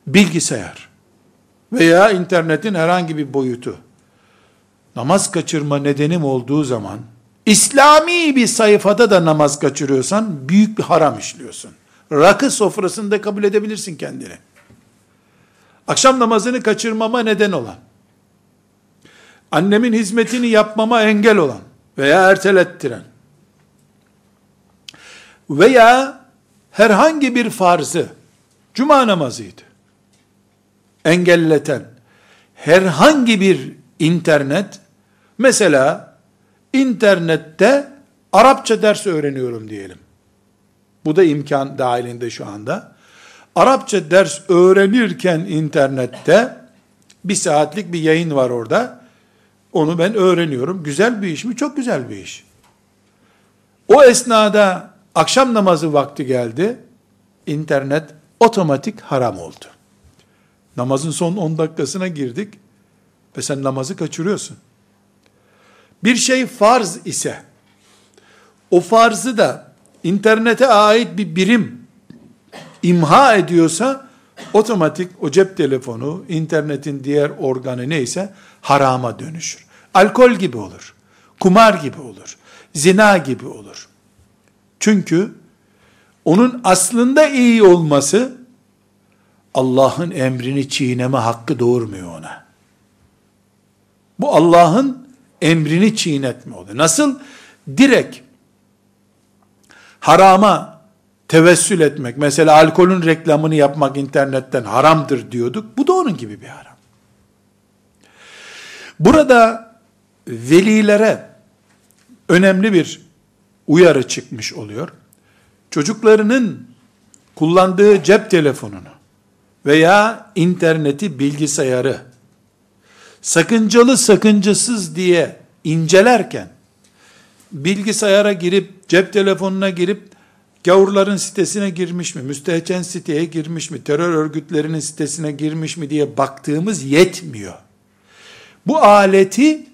bilgisayar veya internetin herhangi bir boyutu, namaz kaçırma nedenim olduğu zaman, İslami bir sayfada da namaz kaçırıyorsan, büyük bir haram işliyorsun. Rakı sofrasında kabul edebilirsin kendini. Akşam namazını kaçırmama neden olan, annemin hizmetini yapmama engel olan veya ertelettiren, veya herhangi bir farzı, cuma namazıydı, engelleten, herhangi bir internet, mesela internette Arapça ders öğreniyorum diyelim. Bu da imkan dahilinde şu anda. Arapça ders öğrenirken internette bir saatlik bir yayın var orada. Onu ben öğreniyorum. Güzel bir iş mi? Çok güzel bir iş. O esnada Akşam namazı vakti geldi. İnternet otomatik haram oldu. Namazın son 10 dakikasına girdik ve sen namazı kaçırıyorsun. Bir şey farz ise o farzı da internete ait bir birim imha ediyorsa otomatik o cep telefonu, internetin diğer organı neyse harama dönüşür. Alkol gibi olur. Kumar gibi olur. Zina gibi olur. Çünkü onun aslında iyi olması Allah'ın emrini çiğneme hakkı doğurmuyor ona. Bu Allah'ın emrini çiğnetme oluyor. Nasıl? Direkt harama tevessül etmek, mesela alkolün reklamını yapmak internetten haramdır diyorduk. Bu da onun gibi bir haram. Burada velilere önemli bir uyarı çıkmış oluyor. Çocuklarının kullandığı cep telefonunu veya interneti, bilgisayarı sakıncalı sakıncasız diye incelerken bilgisayara girip cep telefonuna girip gavurların sitesine girmiş mi, müstehcen siteye girmiş mi, terör örgütlerinin sitesine girmiş mi diye baktığımız yetmiyor. Bu aleti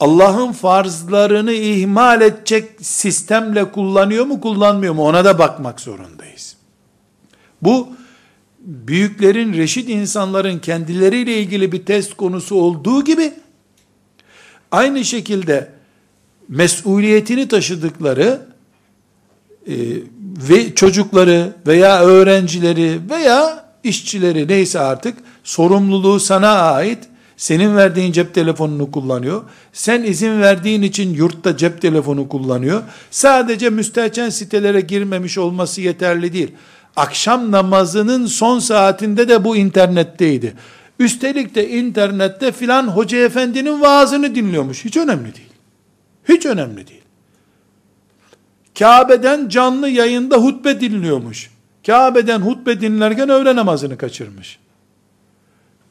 Allah'ın farzlarını ihmal edecek sistemle kullanıyor mu, kullanmıyor mu ona da bakmak zorundayız. Bu büyüklerin, reşit insanların kendileriyle ilgili bir test konusu olduğu gibi aynı şekilde mesuliyetini taşıdıkları e, ve çocukları veya öğrencileri veya işçileri neyse artık sorumluluğu sana ait senin verdiğin cep telefonunu kullanıyor. Sen izin verdiğin için yurtta cep telefonu kullanıyor. Sadece müstehcen sitelere girmemiş olması yeterli değil. Akşam namazının son saatinde de bu internetteydi. Üstelik de internette filan hoca efendinin vaazını dinliyormuş. Hiç önemli değil. Hiç önemli değil. Kabe'den canlı yayında hutbe dinliyormuş. Kabe'den hutbe dinlerken öğle namazını kaçırmış.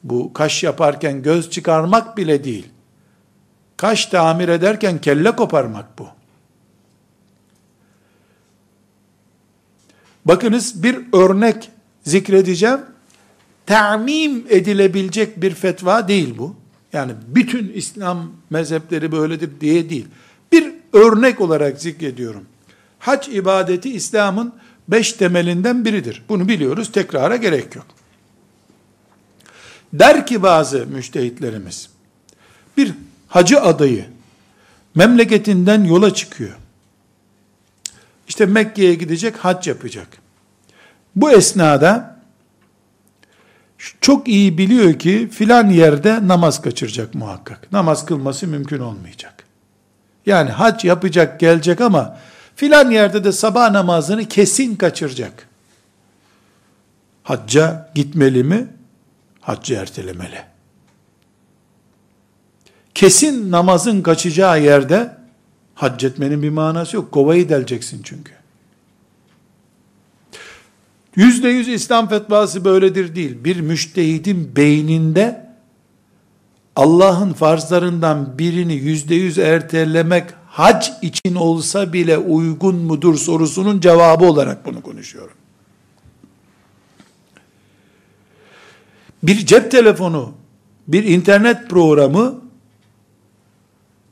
Bu kaş yaparken göz çıkarmak bile değil. Kaş tamir ederken kelle koparmak bu. Bakınız bir örnek zikredeceğim. Ta'mim edilebilecek bir fetva değil bu. Yani bütün İslam mezhepleri böyledir diye değil. Bir örnek olarak zikrediyorum. Hac ibadeti İslam'ın beş temelinden biridir. Bunu biliyoruz, tekrara gerek yok. Der ki bazı müştehitlerimiz, bir hacı adayı memleketinden yola çıkıyor. İşte Mekke'ye gidecek, hac yapacak. Bu esnada çok iyi biliyor ki filan yerde namaz kaçıracak muhakkak. Namaz kılması mümkün olmayacak. Yani hac yapacak, gelecek ama filan yerde de sabah namazını kesin kaçıracak. Hacca gitmeli mi? Haccı ertelemeli. Kesin namazın kaçacağı yerde hac etmenin bir manası yok. Kovayı deleceksin çünkü. Yüzde yüz İslam fetvası böyledir değil. Bir müştehidin beyninde Allah'ın farzlarından birini yüzde yüz ertelemek hac için olsa bile uygun mudur sorusunun cevabı olarak bunu konuşuyorum. Bir cep telefonu, bir internet programı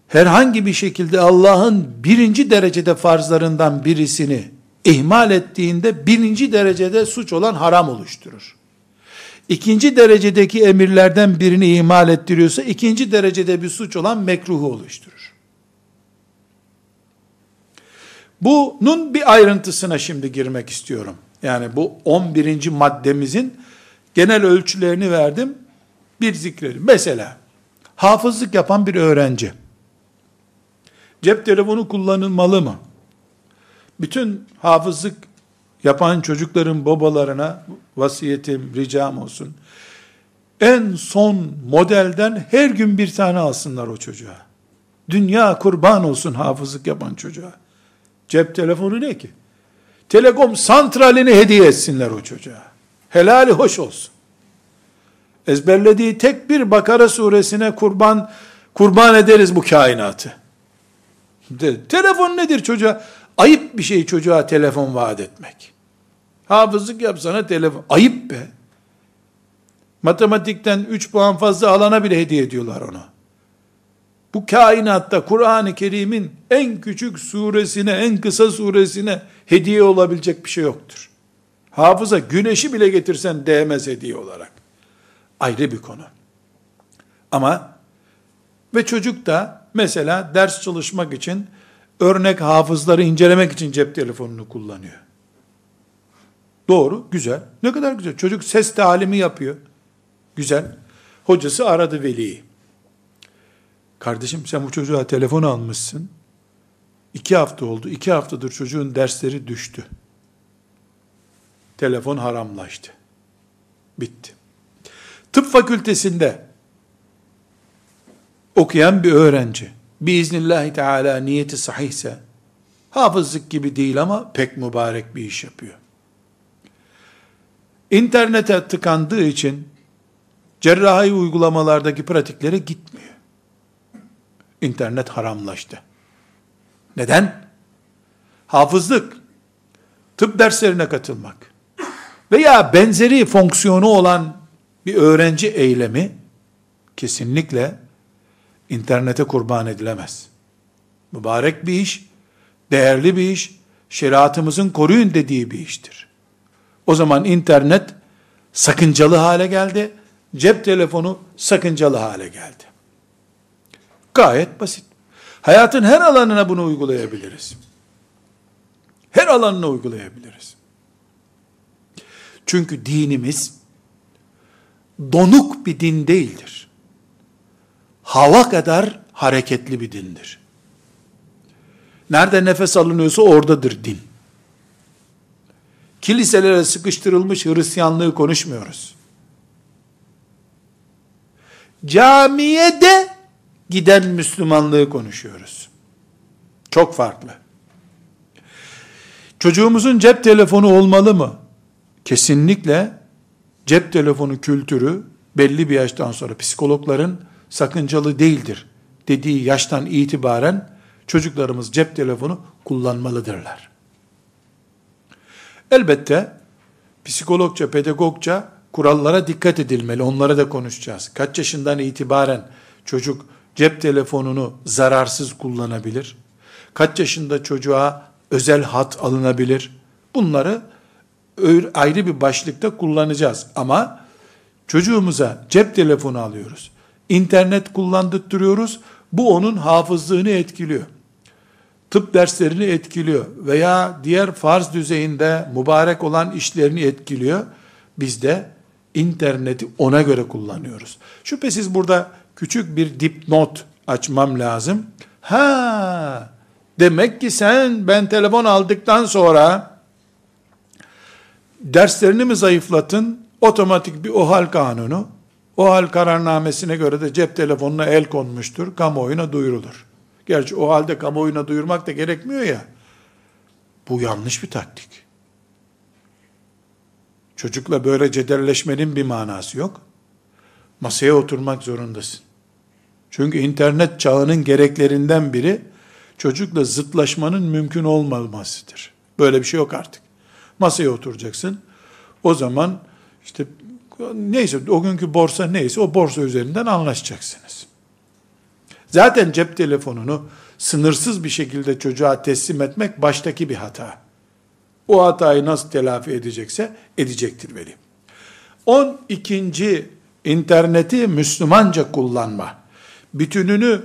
herhangi bir şekilde Allah'ın birinci derecede farzlarından birisini ihmal ettiğinde birinci derecede suç olan haram oluşturur. İkinci derecedeki emirlerden birini ihmal ettiriyorsa ikinci derecede bir suç olan mekruhu oluşturur. Bunun bir ayrıntısına şimdi girmek istiyorum. Yani bu 11. maddemizin genel ölçülerini verdim. Bir zikrelim. Mesela hafızlık yapan bir öğrenci cep telefonu kullanılmalı mı? Bütün hafızlık yapan çocukların babalarına vasiyetim, ricam olsun. En son modelden her gün bir tane alsınlar o çocuğa. Dünya kurban olsun hafızlık yapan çocuğa. Cep telefonu ne ki? Telekom santralini hediye etsinler o çocuğa. Helali hoş olsun. Ezberlediği tek bir Bakara suresine kurban kurban ederiz bu kainatı. De, telefon nedir çocuğa? Ayıp bir şey çocuğa telefon vaat etmek. Hafızlık yapsana telefon. Ayıp be. Matematikten 3 puan fazla alana bile hediye ediyorlar ona. Bu kainatta Kur'an-ı Kerim'in en küçük suresine, en kısa suresine hediye olabilecek bir şey yoktur. Hafıza güneşi bile getirsen değmez hediye olarak. Ayrı bir konu. Ama ve çocuk da mesela ders çalışmak için örnek hafızları incelemek için cep telefonunu kullanıyor. Doğru, güzel. Ne kadar güzel. Çocuk ses talimi yapıyor. Güzel. Hocası aradı veliyi. Kardeşim sen bu çocuğa telefon almışsın. İki hafta oldu. İki haftadır çocuğun dersleri düştü. Telefon haramlaştı. Bitti. Tıp fakültesinde okuyan bir öğrenci, biiznillahü teala niyeti sahihse, hafızlık gibi değil ama pek mübarek bir iş yapıyor. İnternete tıkandığı için cerrahi uygulamalardaki pratiklere gitmiyor. İnternet haramlaştı. Neden? Hafızlık, tıp derslerine katılmak veya benzeri fonksiyonu olan bir öğrenci eylemi kesinlikle internete kurban edilemez. Mübarek bir iş, değerli bir iş, şeriatımızın koruyun dediği bir iştir. O zaman internet sakıncalı hale geldi, cep telefonu sakıncalı hale geldi. Gayet basit. Hayatın her alanına bunu uygulayabiliriz. Her alanına uygulayabiliriz. Çünkü dinimiz donuk bir din değildir. Hava kadar hareketli bir dindir. Nerede nefes alınıyorsa oradadır din. Kiliselere sıkıştırılmış Hristiyanlığı konuşmuyoruz. Camiye de giden Müslümanlığı konuşuyoruz. Çok farklı. Çocuğumuzun cep telefonu olmalı mı? Kesinlikle cep telefonu kültürü belli bir yaştan sonra psikologların sakıncalı değildir dediği yaştan itibaren çocuklarımız cep telefonu kullanmalıdırlar. Elbette psikologça, pedagogça kurallara dikkat edilmeli. Onlara da konuşacağız. Kaç yaşından itibaren çocuk cep telefonunu zararsız kullanabilir? Kaç yaşında çocuğa özel hat alınabilir? Bunları ayrı bir başlıkta kullanacağız. Ama çocuğumuza cep telefonu alıyoruz. İnternet kullandırtıyoruz. Bu onun hafızlığını etkiliyor. Tıp derslerini etkiliyor veya diğer farz düzeyinde mübarek olan işlerini etkiliyor. Biz de interneti ona göre kullanıyoruz. Şüphesiz burada küçük bir dipnot açmam lazım. Ha, demek ki sen ben telefon aldıktan sonra derslerini mi zayıflatın? Otomatik bir OHAL kanunu, OHAL kararnamesine göre de cep telefonuna el konmuştur, kamuoyuna duyurulur. Gerçi o halde kamuoyuna duyurmak da gerekmiyor ya. Bu yanlış bir taktik. Çocukla böyle cederleşmenin bir manası yok. Masaya oturmak zorundasın. Çünkü internet çağının gereklerinden biri çocukla zıtlaşmanın mümkün olmamasıdır. Böyle bir şey yok artık. Masaya oturacaksın. O zaman işte neyse o günkü borsa neyse o borsa üzerinden anlaşacaksınız. Zaten cep telefonunu sınırsız bir şekilde çocuğa teslim etmek baştaki bir hata. O hatayı nasıl telafi edecekse edecektir veli. 12. interneti Müslümanca kullanma. Bütününü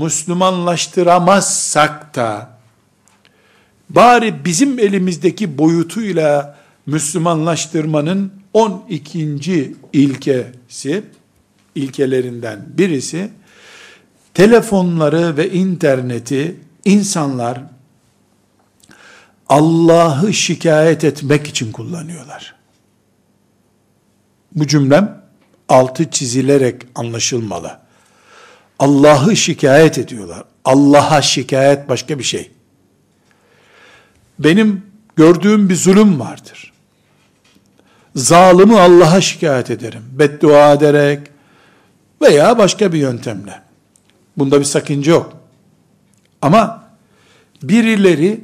Müslümanlaştıramazsak da bari bizim elimizdeki boyutuyla Müslümanlaştırmanın 12. ilkesi ilkelerinden birisi telefonları ve interneti insanlar Allah'ı şikayet etmek için kullanıyorlar. Bu cümlem altı çizilerek anlaşılmalı. Allah'ı şikayet ediyorlar. Allah'a şikayet başka bir şey. Benim gördüğüm bir zulüm vardır. Zalimi Allah'a şikayet ederim. Beddua ederek veya başka bir yöntemle. Bunda bir sakınca yok. Ama birileri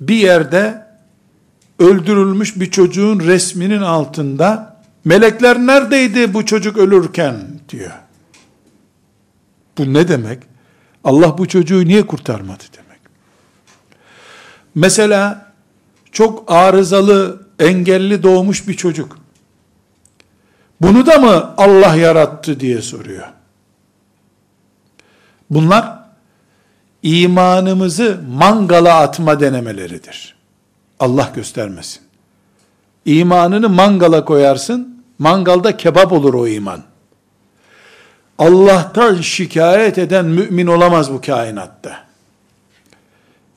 bir yerde öldürülmüş bir çocuğun resminin altında melekler neredeydi bu çocuk ölürken diyor. Bu ne demek? Allah bu çocuğu niye kurtarmadı demek. Mesela çok arızalı, engelli doğmuş bir çocuk. Bunu da mı Allah yarattı diye soruyor. Bunlar imanımızı mangala atma denemeleridir. Allah göstermesin. İmanını mangala koyarsın, mangalda kebap olur o iman. Allah'tan şikayet eden mümin olamaz bu kainatta.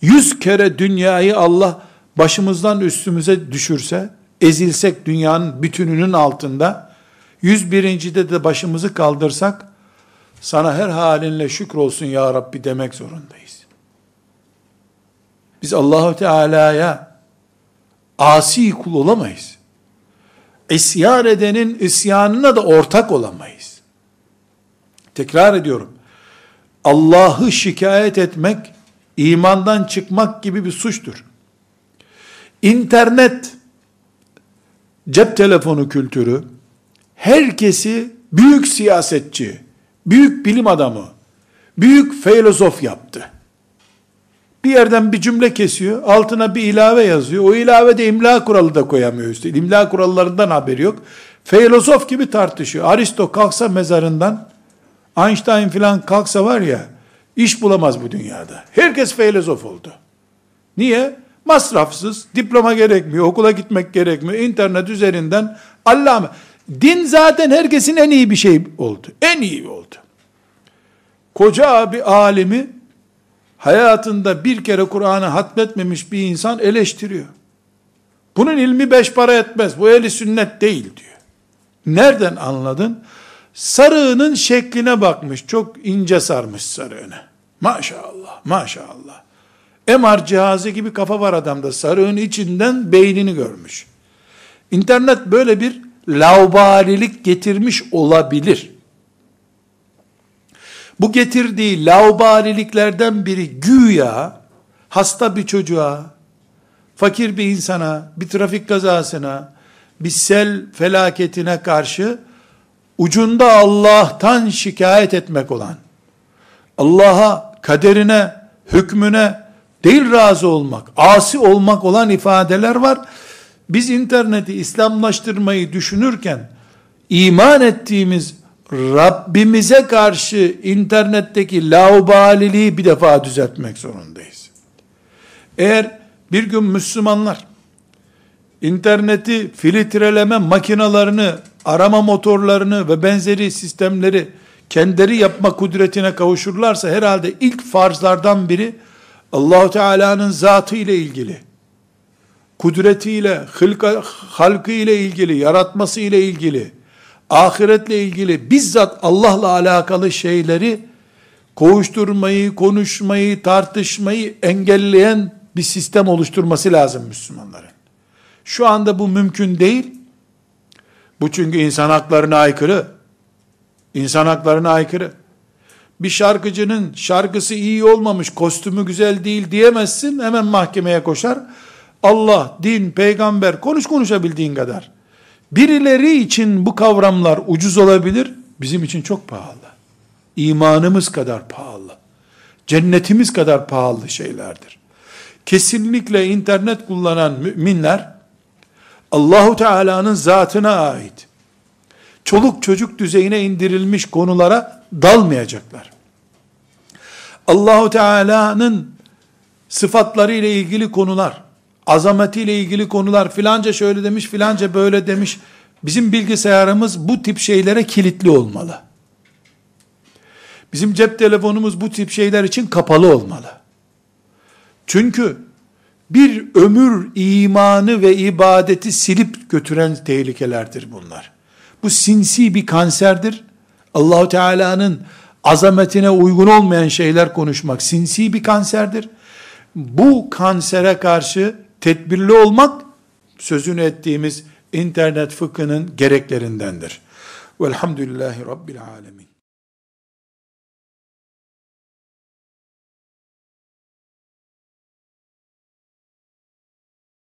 Yüz kere dünyayı Allah başımızdan üstümüze düşürse, ezilsek dünyanın bütününün altında, yüz birincide de başımızı kaldırsak, sana her halinle şükür olsun ya Rabbi demek zorundayız. Biz Allahu Teala'ya asi kul olamayız. İsyan edenin isyanına da ortak olamayız. Tekrar ediyorum. Allah'ı şikayet etmek, imandan çıkmak gibi bir suçtur. İnternet, cep telefonu kültürü, herkesi büyük siyasetçi, büyük bilim adamı, büyük filozof yaptı. Bir yerden bir cümle kesiyor, altına bir ilave yazıyor. O ilave de imla kuralı da koyamıyor üstelik. İmla kurallarından haberi yok. Filozof gibi tartışıyor. Aristo kalksa mezarından, Einstein filan kalksa var ya, iş bulamaz bu dünyada. Herkes filozof oldu. Niye? Masrafsız, diploma gerekmiyor, okula gitmek gerekmiyor, internet üzerinden Allah'ım. Din zaten herkesin en iyi bir şey oldu. En iyi oldu. Koca bir alimi hayatında bir kere Kur'an'ı hatmetmemiş bir insan eleştiriyor. Bunun ilmi beş para etmez. Bu eli sünnet değil diyor. Nereden anladın? Sarığının şekline bakmış. Çok ince sarmış sarığını. Maşallah, maşallah. MR cihazı gibi kafa var adamda. Sarığın içinden beynini görmüş. İnternet böyle bir laubalilik getirmiş olabilir. Bu getirdiği laubaliliklerden biri güya hasta bir çocuğa, fakir bir insana, bir trafik kazasına, bir sel felaketine karşı ucunda Allah'tan şikayet etmek olan, Allah'a, kaderine, hükmüne değil razı olmak, asi olmak olan ifadeler var. Biz interneti İslamlaştırmayı düşünürken, iman ettiğimiz Rabbimize karşı internetteki laubaliliği bir defa düzeltmek zorundayız. Eğer bir gün Müslümanlar interneti filtreleme makinalarını, arama motorlarını ve benzeri sistemleri kendileri yapma kudretine kavuşurlarsa herhalde ilk farzlardan biri Allahu Teala'nın zatı ile ilgili, kudretiyle, hılka, halkı ile ilgili, yaratması ile ilgili, ahiretle ilgili bizzat Allah'la alakalı şeyleri kovuşturmayı, konuşmayı, tartışmayı engelleyen bir sistem oluşturması lazım Müslümanların. Şu anda bu mümkün değil. Bu çünkü insan haklarına aykırı. İnsan haklarına aykırı. Bir şarkıcının şarkısı iyi olmamış, kostümü güzel değil diyemezsin. Hemen mahkemeye koşar. Allah, din, peygamber konuş konuşabildiğin kadar. Birileri için bu kavramlar ucuz olabilir, bizim için çok pahalı. İmanımız kadar pahalı. Cennetimiz kadar pahalı şeylerdir. Kesinlikle internet kullanan müminler Allahu Teala'nın zatına ait çoluk çocuk düzeyine indirilmiş konulara dalmayacaklar. Allahu Teala'nın sıfatları ile ilgili konular, azametiyle ilgili konular filanca şöyle demiş filanca böyle demiş. Bizim bilgisayarımız bu tip şeylere kilitli olmalı. Bizim cep telefonumuz bu tip şeyler için kapalı olmalı. Çünkü bir ömür imanı ve ibadeti silip götüren tehlikelerdir bunlar. Bu sinsi bir kanserdir. Allahu Teala'nın azametine uygun olmayan şeyler konuşmak sinsi bir kanserdir. Bu kansere karşı tedbirli olmak sözünü ettiğimiz internet fıkhının gereklerindendir. Velhamdülillahi Rabbil Alemin.